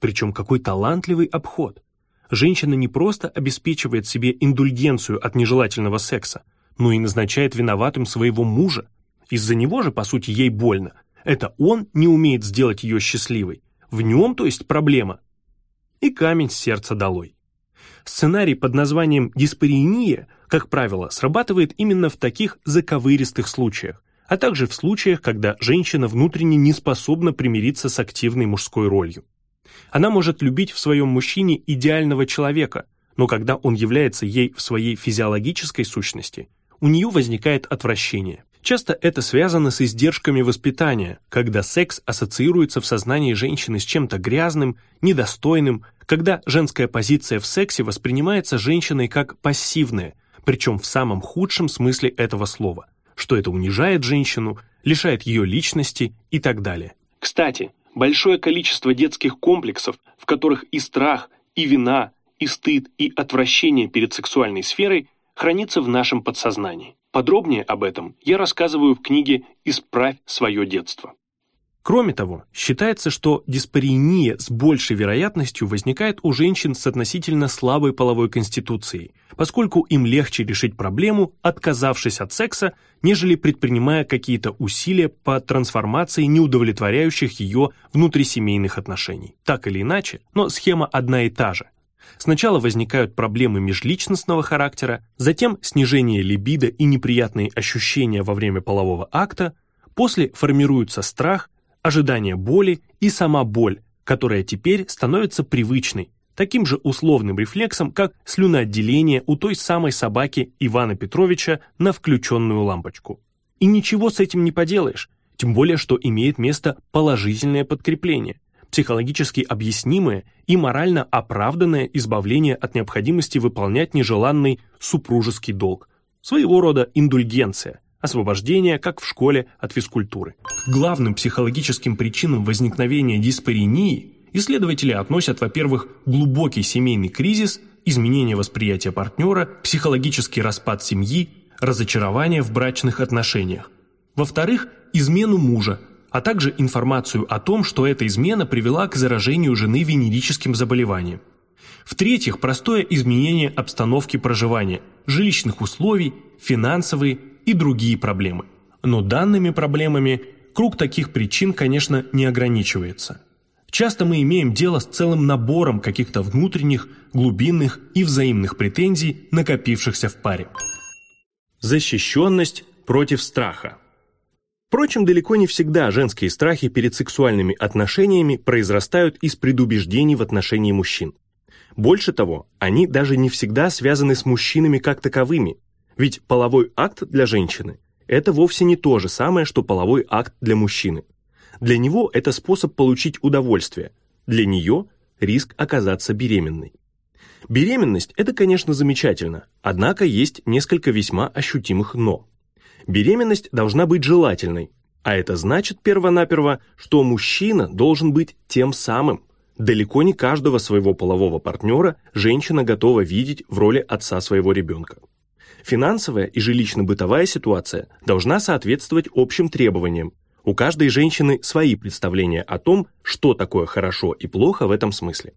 Причем какой талантливый обход. Женщина не просто обеспечивает себе индульгенцию от нежелательного секса, но и назначает виноватым своего мужа. Из-за него же, по сути, ей больно. Это он не умеет сделать ее счастливой. В нем, то есть, проблема. И камень с сердца долой. Сценарий под названием «диспариния» как правило, срабатывает именно в таких заковыристых случаях, а также в случаях, когда женщина внутренне не способна примириться с активной мужской ролью. Она может любить в своем мужчине идеального человека, но когда он является ей в своей физиологической сущности, у нее возникает отвращение. Часто это связано с издержками воспитания, когда секс ассоциируется в сознании женщины с чем-то грязным, недостойным, когда женская позиция в сексе воспринимается женщиной как пассивная, причем в самом худшем смысле этого слова, что это унижает женщину, лишает ее личности и так далее. Кстати, большое количество детских комплексов, в которых и страх, и вина, и стыд, и отвращение перед сексуальной сферой хранится в нашем подсознании. Подробнее об этом я рассказываю в книге «Исправь свое детство». Кроме того, считается, что диспарения с большей вероятностью возникает у женщин с относительно слабой половой конституцией, поскольку им легче решить проблему, отказавшись от секса, нежели предпринимая какие-то усилия по трансформации неудовлетворяющих ее внутрисемейных отношений. Так или иначе, но схема одна и та же. Сначала возникают проблемы межличностного характера, затем снижение либидо и неприятные ощущения во время полового акта, после формируется страх, ожидание боли и сама боль, которая теперь становится привычной, таким же условным рефлексом, как слюноотделение у той самой собаки Ивана Петровича на включенную лампочку. И ничего с этим не поделаешь, тем более, что имеет место положительное подкрепление, психологически объяснимое и морально оправданное избавление от необходимости выполнять нежеланный супружеский долг, своего рода индульгенция, освобождение, как в школе, от физкультуры. К главным психологическим причинам возникновения диспарении исследователи относят, во-первых, глубокий семейный кризис, изменение восприятия партнера, психологический распад семьи, разочарование в брачных отношениях. Во-вторых, измену мужа, а также информацию о том, что эта измена привела к заражению жены венерическим заболеванием. В-третьих, простое изменение обстановки проживания, жилищных условий, финансовые и другие проблемы. Но данными проблемами круг таких причин, конечно, не ограничивается. Часто мы имеем дело с целым набором каких-то внутренних, глубинных и взаимных претензий, накопившихся в паре. Защищенность против страха. Впрочем, далеко не всегда женские страхи перед сексуальными отношениями произрастают из предубеждений в отношении мужчин. Больше того, они даже не всегда связаны с мужчинами как таковыми, ведь половой акт для женщины – это вовсе не то же самое, что половой акт для мужчины. Для него это способ получить удовольствие, для нее – риск оказаться беременной. Беременность – это, конечно, замечательно, однако есть несколько весьма ощутимых «но». Беременность должна быть желательной, а это значит первонаперво, что мужчина должен быть тем самым. Далеко не каждого своего полового партнера женщина готова видеть в роли отца своего ребенка. Финансовая и жилищно-бытовая ситуация должна соответствовать общим требованиям. У каждой женщины свои представления о том, что такое хорошо и плохо в этом смысле.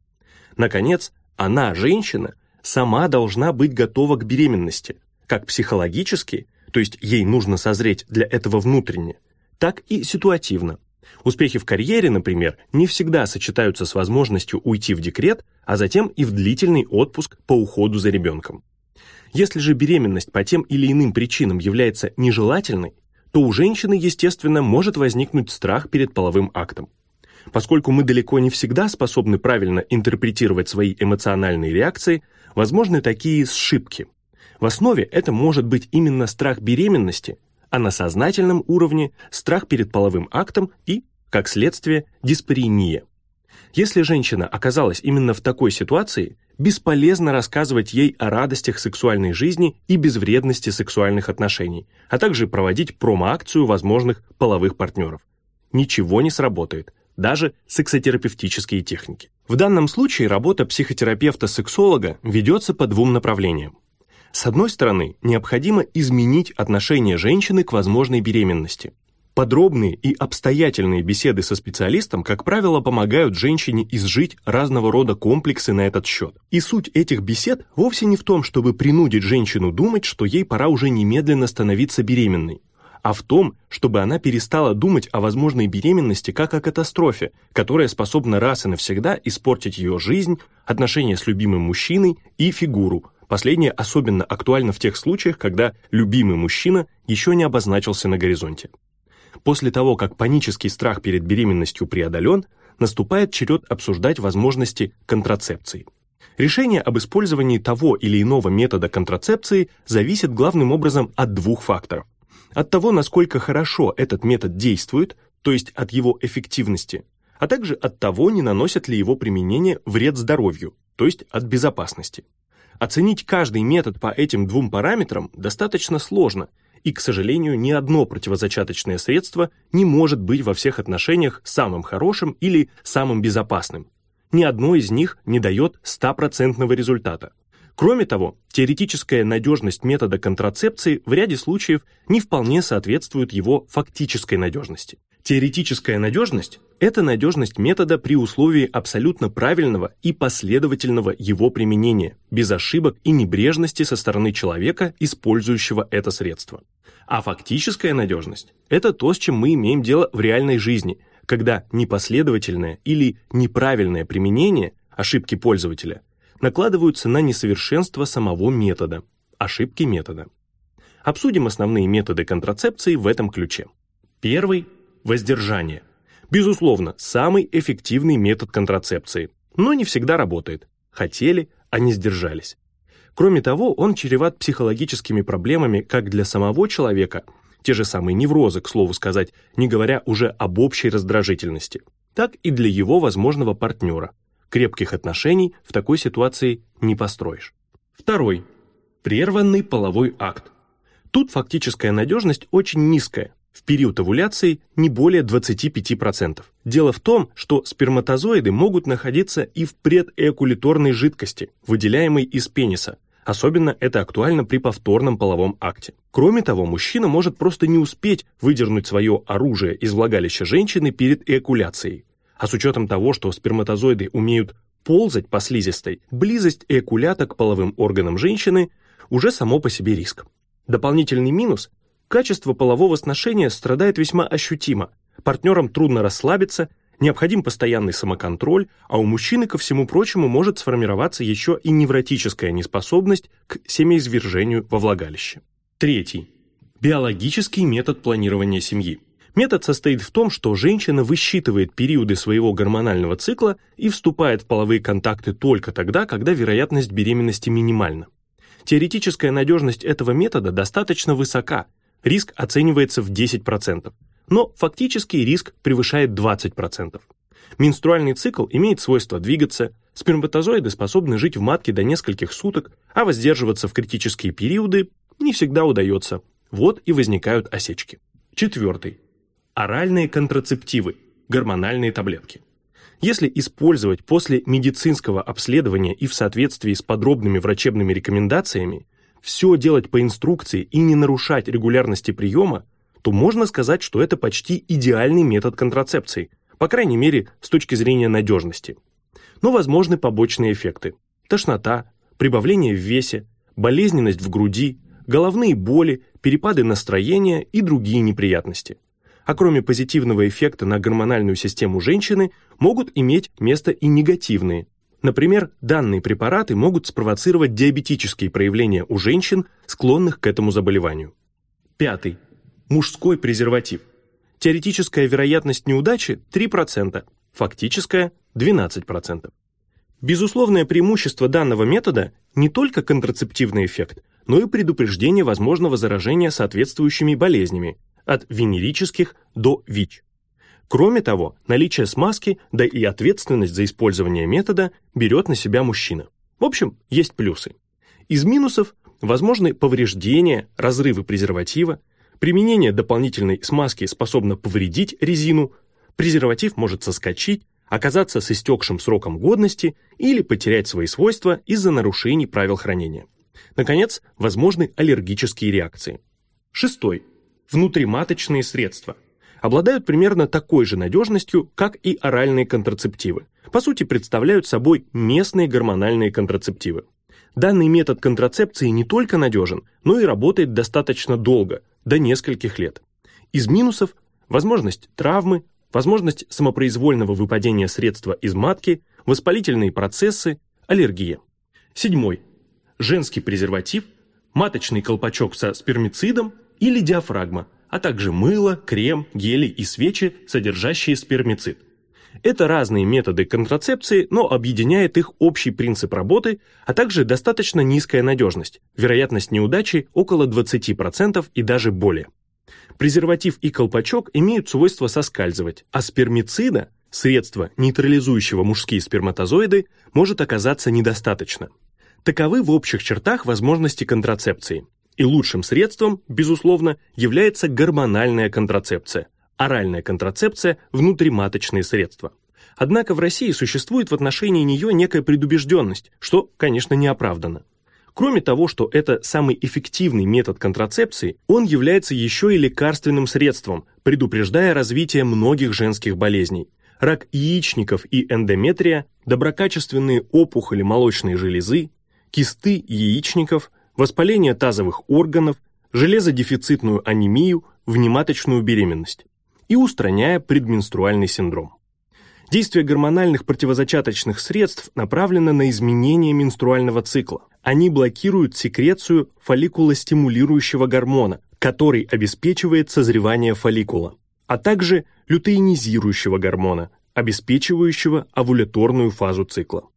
Наконец, она, женщина, сама должна быть готова к беременности, как психологически, то есть ей нужно созреть для этого внутренне, так и ситуативно. Успехи в карьере, например, не всегда сочетаются с возможностью уйти в декрет, а затем и в длительный отпуск по уходу за ребенком. Если же беременность по тем или иным причинам является нежелательной, то у женщины, естественно, может возникнуть страх перед половым актом. Поскольку мы далеко не всегда способны правильно интерпретировать свои эмоциональные реакции, возможны такие сшибки. В основе это может быть именно страх беременности, а на сознательном уровне страх перед половым актом и, как следствие, диспарения. Если женщина оказалась именно в такой ситуации, бесполезно рассказывать ей о радостях сексуальной жизни и безвредности сексуальных отношений, а также проводить промо-акцию возможных половых партнеров. Ничего не сработает, даже сексотерапевтические техники. В данном случае работа психотерапевта-сексолога ведется по двум направлениям. С одной стороны, необходимо изменить отношение женщины к возможной беременности. Подробные и обстоятельные беседы со специалистом, как правило, помогают женщине изжить разного рода комплексы на этот счет. И суть этих бесед вовсе не в том, чтобы принудить женщину думать, что ей пора уже немедленно становиться беременной, а в том, чтобы она перестала думать о возможной беременности как о катастрофе, которая способна раз и навсегда испортить ее жизнь, отношения с любимым мужчиной и фигуру. Последнее особенно актуально в тех случаях, когда любимый мужчина еще не обозначился на горизонте. После того, как панический страх перед беременностью преодолен, наступает черед обсуждать возможности контрацепции. Решение об использовании того или иного метода контрацепции зависит главным образом от двух факторов. От того, насколько хорошо этот метод действует, то есть от его эффективности, а также от того, не наносит ли его применение вред здоровью, то есть от безопасности. Оценить каждый метод по этим двум параметрам достаточно сложно – и, к сожалению, ни одно противозачаточное средство не может быть во всех отношениях самым хорошим или самым безопасным. Ни одно из них не дает стопроцентного результата. Кроме того, теоретическая надежность метода контрацепции в ряде случаев не вполне соответствует его фактической надежности. Теоретическая надежность – это надежность метода при условии абсолютно правильного и последовательного его применения, без ошибок и небрежности со стороны человека, использующего это средство. А фактическая надежность – это то, с чем мы имеем дело в реальной жизни, когда непоследовательное или неправильное применение ошибки пользователя накладываются на несовершенство самого метода, ошибки метода. Обсудим основные методы контрацепции в этом ключе. Первый – воздержание. Безусловно, самый эффективный метод контрацепции, но не всегда работает. Хотели, а не сдержались. Кроме того, он чреват психологическими проблемами как для самого человека, те же самые неврозы, к слову сказать, не говоря уже об общей раздражительности, так и для его возможного партнера. Крепких отношений в такой ситуации не построишь. Второй. Прерванный половой акт. Тут фактическая надежность очень низкая, в период овуляции не более 25%. Дело в том, что сперматозоиды могут находиться и в предэкулиторной жидкости, выделяемой из пениса. Особенно это актуально при повторном половом акте. Кроме того, мужчина может просто не успеть выдернуть свое оружие из влагалища женщины перед эякуляцией. А с учетом того, что сперматозоиды умеют ползать по слизистой, близость эякулята к половым органам женщины уже само по себе риск. Дополнительный минус Качество полового сношения страдает весьма ощутимо. Партнерам трудно расслабиться, необходим постоянный самоконтроль, а у мужчины, ко всему прочему, может сформироваться еще и невротическая неспособность к семяизвержению во влагалище. Третий. Биологический метод планирования семьи. Метод состоит в том, что женщина высчитывает периоды своего гормонального цикла и вступает в половые контакты только тогда, когда вероятность беременности минимальна. Теоретическая надежность этого метода достаточно высока, риск оценивается в 10%, но фактически риск превышает 20%. Менструальный цикл имеет свойство двигаться, сперматозоиды способны жить в матке до нескольких суток, а воздерживаться в критические периоды не всегда удается. Вот и возникают осечки. Четвертый. Оральные контрацептивы, гормональные таблетки. Если использовать после медицинского обследования и в соответствии с подробными врачебными рекомендациями, все делать по инструкции и не нарушать регулярности приема, то можно сказать, что это почти идеальный метод контрацепции, по крайней мере, с точки зрения надежности. Но возможны побочные эффекты. Тошнота, прибавление в весе, болезненность в груди, головные боли, перепады настроения и другие неприятности. А кроме позитивного эффекта на гормональную систему женщины, могут иметь место и негативные, Например, данные препараты могут спровоцировать диабетические проявления у женщин, склонных к этому заболеванию. Пятый. Мужской презерватив. Теоретическая вероятность неудачи 3%, фактическая 12%. Безусловное преимущество данного метода не только контрацептивный эффект, но и предупреждение возможного заражения соответствующими болезнями, от венерических до ВИЧ. Кроме того, наличие смазки, да и ответственность за использование метода берет на себя мужчина. В общем, есть плюсы. Из минусов возможны повреждения, разрывы презерватива, применение дополнительной смазки способно повредить резину, презерватив может соскочить, оказаться с истекшим сроком годности или потерять свои свойства из-за нарушений правил хранения. Наконец, возможны аллергические реакции. Шестой. Внутриматочные средства – обладают примерно такой же надежностью, как и оральные контрацептивы. По сути, представляют собой местные гормональные контрацептивы. Данный метод контрацепции не только надежен, но и работает достаточно долго, до нескольких лет. Из минусов – возможность травмы, возможность самопроизвольного выпадения средства из матки, воспалительные процессы, аллергия. Седьмой. Женский презерватив, маточный колпачок со спермицидом или диафрагма – а также мыло, крем, гели и свечи, содержащие спермицид. Это разные методы контрацепции, но объединяет их общий принцип работы, а также достаточно низкая надежность, вероятность неудачи около 20% и даже более. Презерватив и колпачок имеют свойство соскальзывать, а спермицида, средства, нейтрализующего мужские сперматозоиды, может оказаться недостаточно. Таковы в общих чертах возможности контрацепции. И лучшим средством, безусловно, является гормональная контрацепция, оральная контрацепция, внутриматочные средства. Однако в России существует в отношении нее некая предубежденность, что, конечно, не оправдано. Кроме того, что это самый эффективный метод контрацепции, он является еще и лекарственным средством, предупреждая развитие многих женских болезней. Рак яичников и эндометрия, доброкачественные опухоли молочной железы, кисты яичников, воспаление тазовых органов, железодефицитную анемию, внематочную беременность и устраняя предменструальный синдром. Действие гормональных противозачаточных средств направлено на изменение менструального цикла. Они блокируют секрецию фолликулостимулирующего гормона, который обеспечивает созревание фолликула, а также лютеинизирующего гормона, обеспечивающего овуляторную фазу цикла.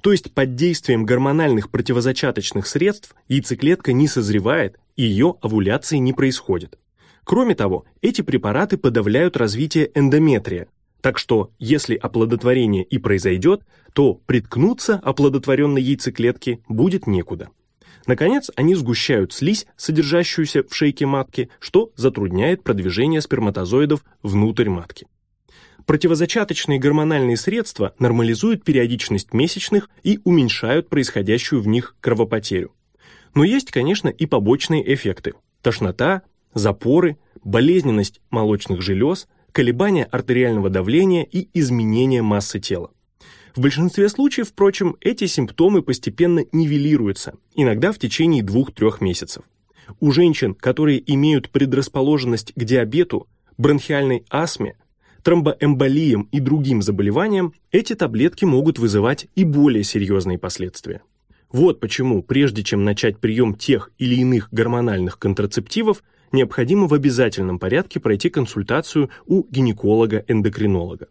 То есть под действием гормональных противозачаточных средств яйцеклетка не созревает ее овуляции не происходит. Кроме того, эти препараты подавляют развитие эндометрия, так что, если оплодотворение и произойдет, то приткнуться оплодотворенной яйцеклетке будет некуда. Наконец, они сгущают слизь, содержащуюся в шейке матки, что затрудняет продвижение сперматозоидов внутрь матки. Противозачаточные гормональные средства нормализуют периодичность месячных и уменьшают происходящую в них кровопотерю. Но есть, конечно, и побочные эффекты. Тошнота, запоры, болезненность молочных желез, колебания артериального давления и изменение массы тела. В большинстве случаев, впрочем, эти симптомы постепенно нивелируются, иногда в течение 2-3 месяцев. У женщин, которые имеют предрасположенность к диабету, бронхиальной астме, тромбоэмболиям и другим заболеваниям, эти таблетки могут вызывать и более серьезные последствия. Вот почему, прежде чем начать прием тех или иных гормональных контрацептивов, необходимо в обязательном порядке пройти консультацию у гинеколога-эндокринолога.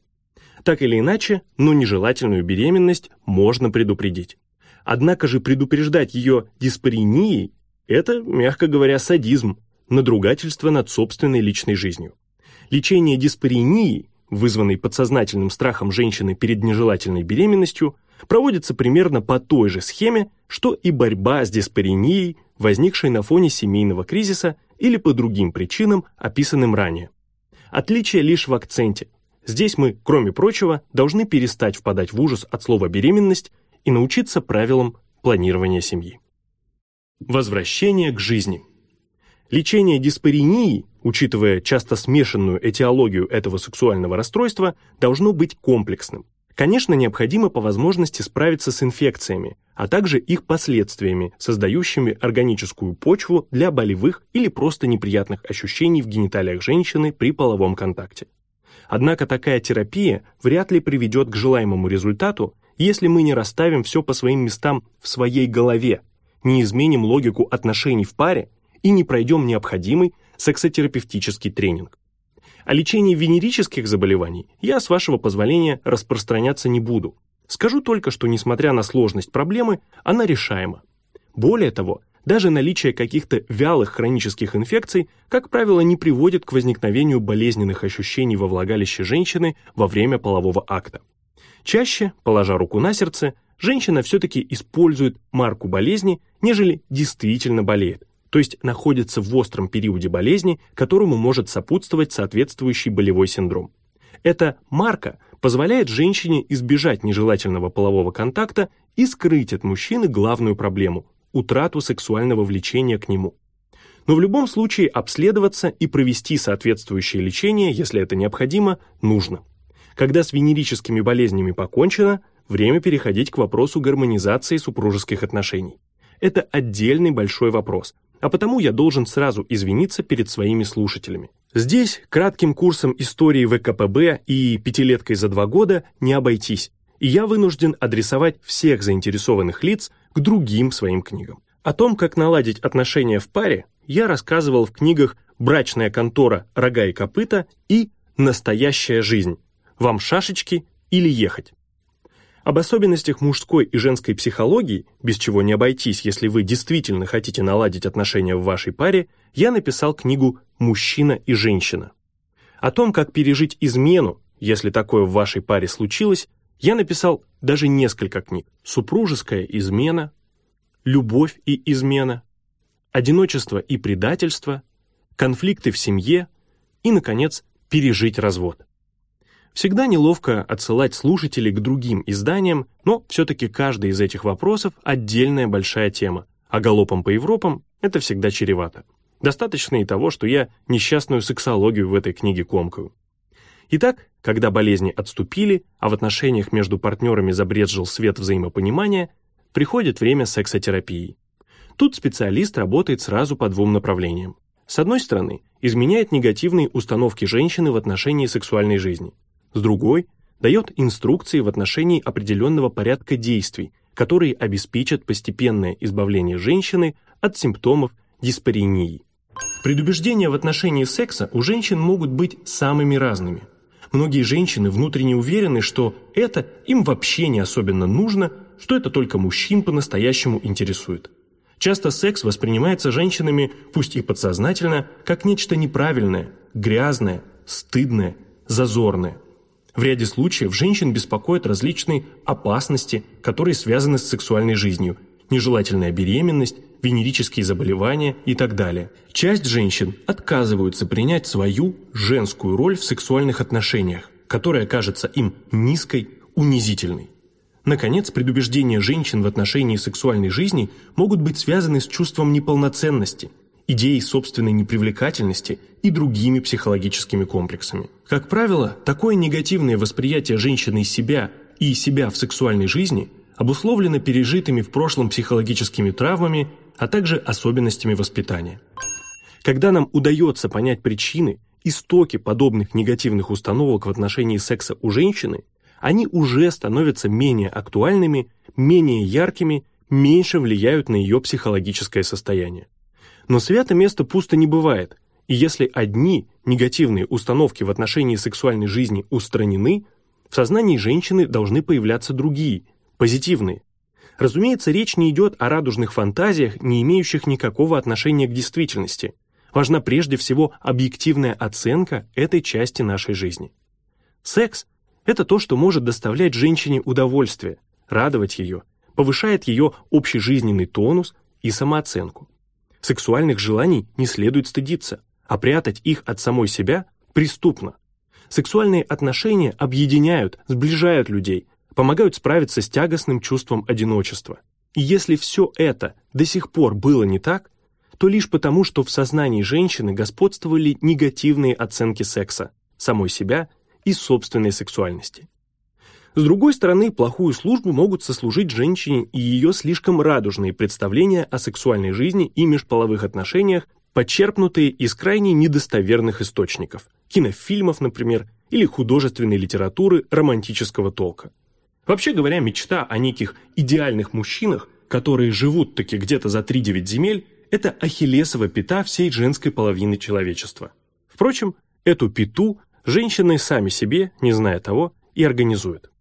Так или иначе, но нежелательную беременность можно предупредить. Однако же предупреждать ее диспаринией – это, мягко говоря, садизм, надругательство над собственной личной жизнью. Лечение диспаринии, вызванной подсознательным страхом женщины перед нежелательной беременностью, проводится примерно по той же схеме, что и борьба с диспаринией, возникшей на фоне семейного кризиса или по другим причинам, описанным ранее. Отличие лишь в акценте. Здесь мы, кроме прочего, должны перестать впадать в ужас от слова «беременность» и научиться правилам планирования семьи. Возвращение к жизни. Лечение диспаринии, учитывая часто смешанную этиологию этого сексуального расстройства, должно быть комплексным. Конечно, необходимо по возможности справиться с инфекциями, а также их последствиями, создающими органическую почву для болевых или просто неприятных ощущений в гениталиях женщины при половом контакте. Однако такая терапия вряд ли приведет к желаемому результату, если мы не расставим все по своим местам в своей голове, не изменим логику отношений в паре и не пройдем необходимый сексотерапевтический тренинг. О лечении венерических заболеваний я, с вашего позволения, распространяться не буду. Скажу только, что, несмотря на сложность проблемы, она решаема. Более того, даже наличие каких-то вялых хронических инфекций, как правило, не приводит к возникновению болезненных ощущений во влагалище женщины во время полового акта. Чаще, положа руку на сердце, женщина все-таки использует марку болезни, нежели действительно болеет, то есть находится в остром периоде болезни, которому может сопутствовать соответствующий болевой синдром. Эта марка позволяет женщине избежать нежелательного полового контакта и скрыть от мужчины главную проблему – утрату сексуального влечения к нему. Но в любом случае обследоваться и провести соответствующее лечение, если это необходимо, нужно. Когда с венерическими болезнями покончено, время переходить к вопросу гармонизации супружеских отношений. Это отдельный большой вопрос, а потому я должен сразу извиниться перед своими слушателями. Здесь кратким курсом истории ВКПБ и пятилеткой за два года не обойтись, и я вынужден адресовать всех заинтересованных лиц к другим своим книгам. О том, как наладить отношения в паре, я рассказывал в книгах «Брачная контора. Рога и копыта» и «Настоящая жизнь. Вам шашечки или ехать». Об особенностях мужской и женской психологии, без чего не обойтись, если вы действительно хотите наладить отношения в вашей паре, я написал книгу «Мужчина и женщина». О том, как пережить измену, если такое в вашей паре случилось, я написал даже несколько книг. «Супружеская измена», «Любовь и измена», «Одиночество и предательство», «Конфликты в семье» и, наконец, «Пережить развод». Всегда неловко отсылать слушателей к другим изданиям, но все-таки каждый из этих вопросов – отдельная большая тема, а галопом по Европам это всегда чревато. Достаточно и того, что я несчастную сексологию в этой книге комкаю. Итак, когда болезни отступили, а в отношениях между партнерами забрезжил свет взаимопонимания, приходит время сексотерапии. Тут специалист работает сразу по двум направлениям. С одной стороны, изменяет негативные установки женщины в отношении сексуальной жизни. С другой, дает инструкции в отношении определенного порядка действий, которые обеспечат постепенное избавление женщины от симптомов диспарении. Предубеждения в отношении секса у женщин могут быть самыми разными. Многие женщины внутренне уверены, что это им вообще не особенно нужно, что это только мужчин по-настоящему интересует. Часто секс воспринимается женщинами, пусть и подсознательно, как нечто неправильное, грязное, стыдное, зазорное. В ряде случаев женщин беспокоят различные опасности, которые связаны с сексуальной жизнью, нежелательная беременность, венерические заболевания и так далее. Часть женщин отказываются принять свою женскую роль в сексуальных отношениях, которая кажется им низкой, унизительной. Наконец, предубеждения женщин в отношении сексуальной жизни могут быть связаны с чувством неполноценности, идеей собственной непривлекательности и другими психологическими комплексами. Как правило, такое негативное восприятие женщины себя и себя в сексуальной жизни обусловлено пережитыми в прошлом психологическими травмами, а также особенностями воспитания. Когда нам удается понять причины, истоки подобных негативных установок в отношении секса у женщины – они уже становятся менее актуальными, менее яркими, меньше влияют на ее психологическое состояние. Но свято место пусто не бывает, и если одни негативные установки в отношении сексуальной жизни устранены, в сознании женщины должны появляться другие, позитивные. Разумеется, речь не идет о радужных фантазиях, не имеющих никакого отношения к действительности. Важна прежде всего объективная оценка этой части нашей жизни. Секс это то, что может доставлять женщине удовольствие, радовать ее, повышает ее общежизненный тонус и самооценку. Сексуальных желаний не следует стыдиться, а прятать их от самой себя преступно. Сексуальные отношения объединяют, сближают людей, помогают справиться с тягостным чувством одиночества. И если все это до сих пор было не так, то лишь потому, что в сознании женщины господствовали негативные оценки секса, самой себя и собственной сексуальности. С другой стороны, плохую службу могут сослужить женщине и ее слишком радужные представления о сексуальной жизни и межполовых отношениях, подчерпнутые из крайне недостоверных источников, кинофильмов, например, или художественной литературы романтического толка. Вообще говоря, мечта о неких идеальных мужчинах, которые живут таки где-то за 3-9 земель, это ахиллесова пята всей женской половины человечества. Впрочем, эту пяту женщины сами себе, не зная того, и организуют.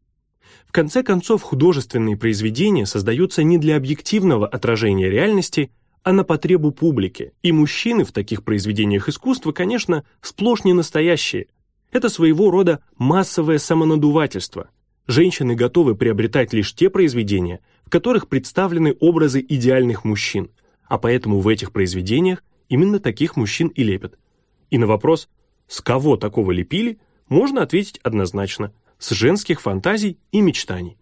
Конце концов, художественные произведения создаются не для объективного отражения реальности, а на потребу публики, и мужчины в таких произведениях искусства, конечно, сплошь не настоящие. Это своего рода массовое самонадувательство. Женщины готовы приобретать лишь те произведения, в которых представлены образы идеальных мужчин, а поэтому в этих произведениях именно таких мужчин и лепят. И на вопрос с кого такого лепили, можно ответить однозначно – с женских фантазий и мечтаний.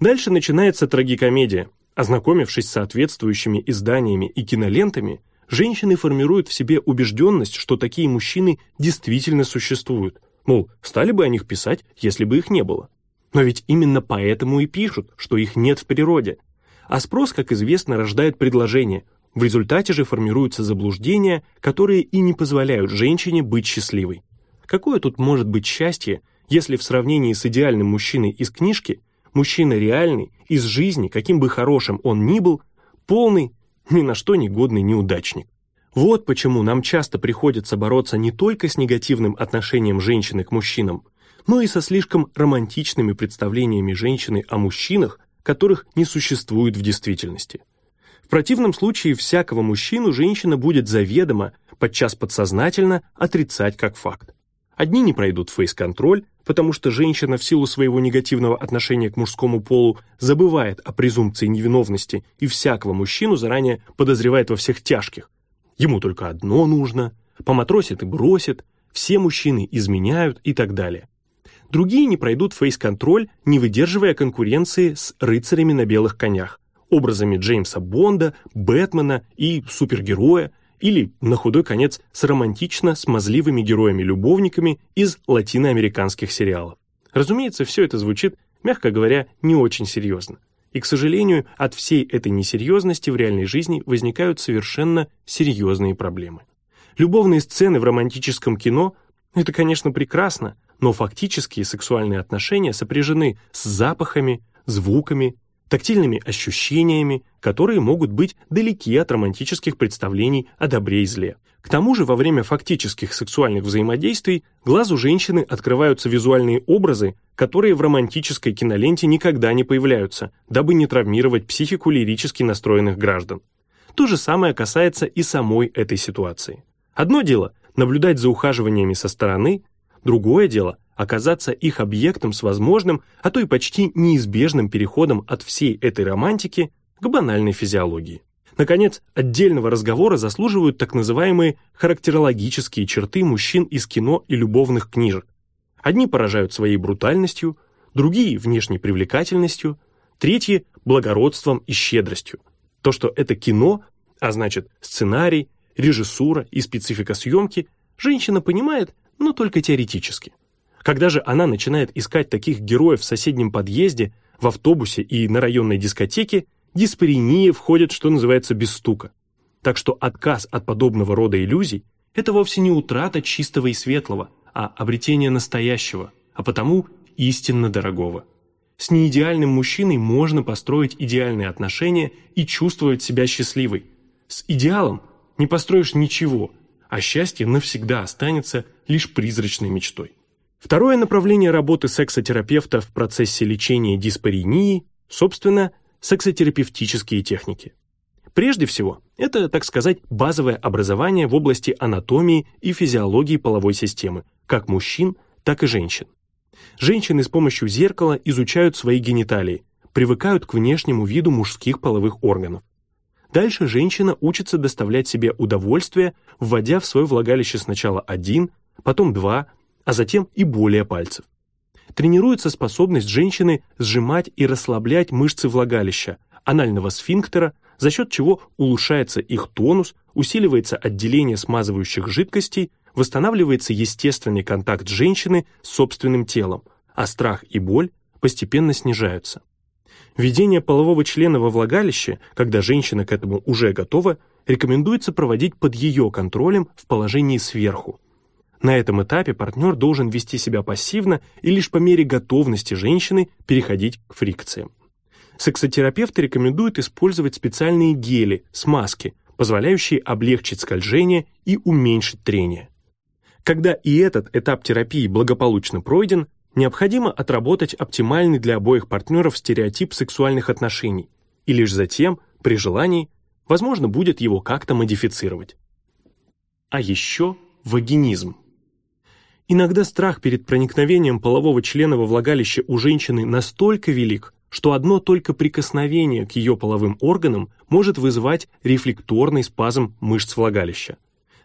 Дальше начинается трагикомедия. Ознакомившись с соответствующими изданиями и кинолентами, женщины формируют в себе убежденность, что такие мужчины действительно существуют. Мол, стали бы о них писать, если бы их не было. Но ведь именно поэтому и пишут, что их нет в природе. А спрос, как известно, рождает предложение – в результате же формируются заблуждения, которые и не позволяют женщине быть счастливой. Какое тут может быть счастье, если в сравнении с идеальным мужчиной из книжки, мужчина реальный, из жизни, каким бы хорошим он ни был, полный, ни на что не годный неудачник. Вот почему нам часто приходится бороться не только с негативным отношением женщины к мужчинам, но и со слишком романтичными представлениями женщины о мужчинах, которых не существует в действительности. В противном случае всякого мужчину женщина будет заведомо, подчас подсознательно, отрицать как факт. Одни не пройдут фейс-контроль, потому что женщина в силу своего негативного отношения к мужскому полу забывает о презумпции невиновности и всякого мужчину заранее подозревает во всех тяжких. Ему только одно нужно, поматросит и бросит, все мужчины изменяют и так далее. Другие не пройдут фейс-контроль, не выдерживая конкуренции с рыцарями на белых конях, образами Джеймса Бонда, Бэтмена и супергероя, или, на худой конец, с романтично-смазливыми героями-любовниками из латиноамериканских сериалов. Разумеется, все это звучит, мягко говоря, не очень серьезно. И, к сожалению, от всей этой несерьезности в реальной жизни возникают совершенно серьезные проблемы. Любовные сцены в романтическом кино – это, конечно, прекрасно, но фактические сексуальные отношения сопряжены с запахами, звуками, тактильными ощущениями, которые могут быть далеки от романтических представлений о добре и зле. К тому же во время фактических сексуальных взаимодействий глазу женщины открываются визуальные образы, которые в романтической киноленте никогда не появляются, дабы не травмировать психику лирически настроенных граждан. То же самое касается и самой этой ситуации. Одно дело – наблюдать за ухаживаниями со стороны, другое дело – оказаться их объектом с возможным, а то и почти неизбежным переходом от всей этой романтики к банальной физиологии. Наконец, отдельного разговора заслуживают так называемые характерологические черты мужчин из кино и любовных книжек. Одни поражают своей брутальностью, другие – внешней привлекательностью, третьи – благородством и щедростью. То, что это кино, а значит сценарий, режиссура и специфика съемки, женщина понимает, но только теоретически. Когда же она начинает искать таких героев в соседнем подъезде, в автобусе и на районной дискотеке, диспариния входит, что называется, без стука. Так что отказ от подобного рода иллюзий – это вовсе не утрата чистого и светлого, а обретение настоящего, а потому истинно дорогого. С неидеальным мужчиной можно построить идеальные отношения и чувствовать себя счастливой. С идеалом не построишь ничего, а счастье навсегда останется лишь призрачной мечтой. Второе направление работы сексотерапевта в процессе лечения диспарении, собственно, сексотерапевтические техники. Прежде всего, это, так сказать, базовое образование в области анатомии и физиологии половой системы, как мужчин, так и женщин. Женщины с помощью зеркала изучают свои гениталии, привыкают к внешнему виду мужских половых органов. Дальше женщина учится доставлять себе удовольствие, вводя в свое влагалище сначала один, потом два, а затем и более пальцев. Тренируется способность женщины сжимать и расслаблять мышцы влагалища, анального сфинктера, за счет чего улучшается их тонус, усиливается отделение смазывающих жидкостей, восстанавливается естественный контакт женщины с собственным телом, а страх и боль постепенно снижаются. Введение полового члена во влагалище, когда женщина к этому уже готова, рекомендуется проводить под ее контролем в положении сверху, на этом этапе партнер должен вести себя пассивно и лишь по мере готовности женщины переходить к фрикциям. Сексотерапевты рекомендуют использовать специальные гели, смазки, позволяющие облегчить скольжение и уменьшить трение. Когда и этот этап терапии благополучно пройден, необходимо отработать оптимальный для обоих партнеров стереотип сексуальных отношений, и лишь затем, при желании, возможно будет его как-то модифицировать. А еще вагинизм. Иногда страх перед проникновением полового члена во влагалище у женщины настолько велик, что одно только прикосновение к ее половым органам может вызывать рефлекторный спазм мышц влагалища.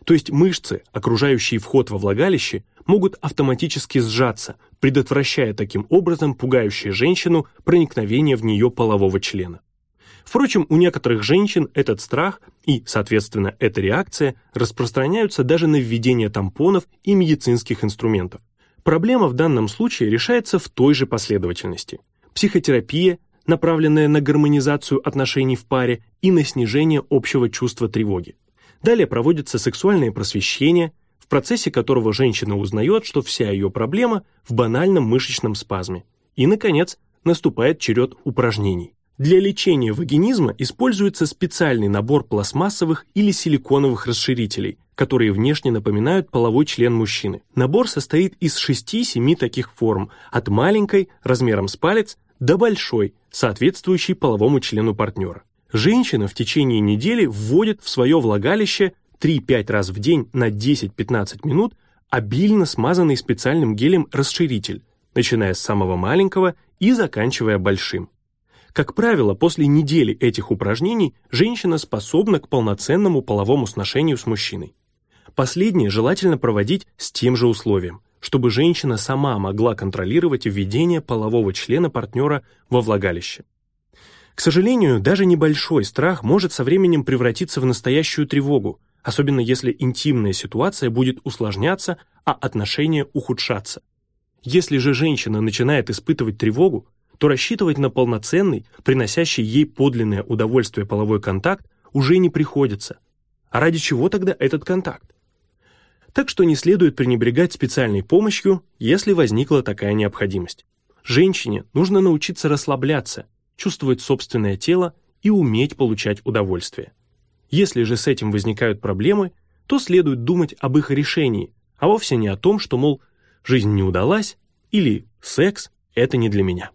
То есть мышцы, окружающие вход во влагалище, могут автоматически сжаться, предотвращая таким образом пугающее женщину проникновение в нее полового члена. Впрочем, у некоторых женщин этот страх и, соответственно, эта реакция распространяются даже на введение тампонов и медицинских инструментов. Проблема в данном случае решается в той же последовательности. Психотерапия, направленная на гармонизацию отношений в паре и на снижение общего чувства тревоги. Далее проводится сексуальное просвещение, в процессе которого женщина узнает, что вся ее проблема в банальном мышечном спазме. И, наконец, наступает черед упражнений. Для лечения вагинизма используется специальный набор пластмассовых или силиконовых расширителей, которые внешне напоминают половой член мужчины. Набор состоит из 6-7 таких форм, от маленькой, размером с палец, до большой, соответствующей половому члену партнера. Женщина в течение недели вводит в свое влагалище 3-5 раз в день на 10-15 минут обильно смазанный специальным гелем расширитель, начиная с самого маленького и заканчивая большим. Как правило, после недели этих упражнений женщина способна к полноценному половому сношению с мужчиной. Последнее желательно проводить с тем же условием, чтобы женщина сама могла контролировать введение полового члена партнера во влагалище. К сожалению, даже небольшой страх может со временем превратиться в настоящую тревогу, особенно если интимная ситуация будет усложняться, а отношения ухудшаться. Если же женщина начинает испытывать тревогу, то рассчитывать на полноценный, приносящий ей подлинное удовольствие половой контакт уже не приходится. А ради чего тогда этот контакт? Так что не следует пренебрегать специальной помощью, если возникла такая необходимость. Женщине нужно научиться расслабляться, чувствовать собственное тело и уметь получать удовольствие. Если же с этим возникают проблемы, то следует думать об их решении, а вовсе не о том, что, мол, жизнь не удалась или секс – это не для меня.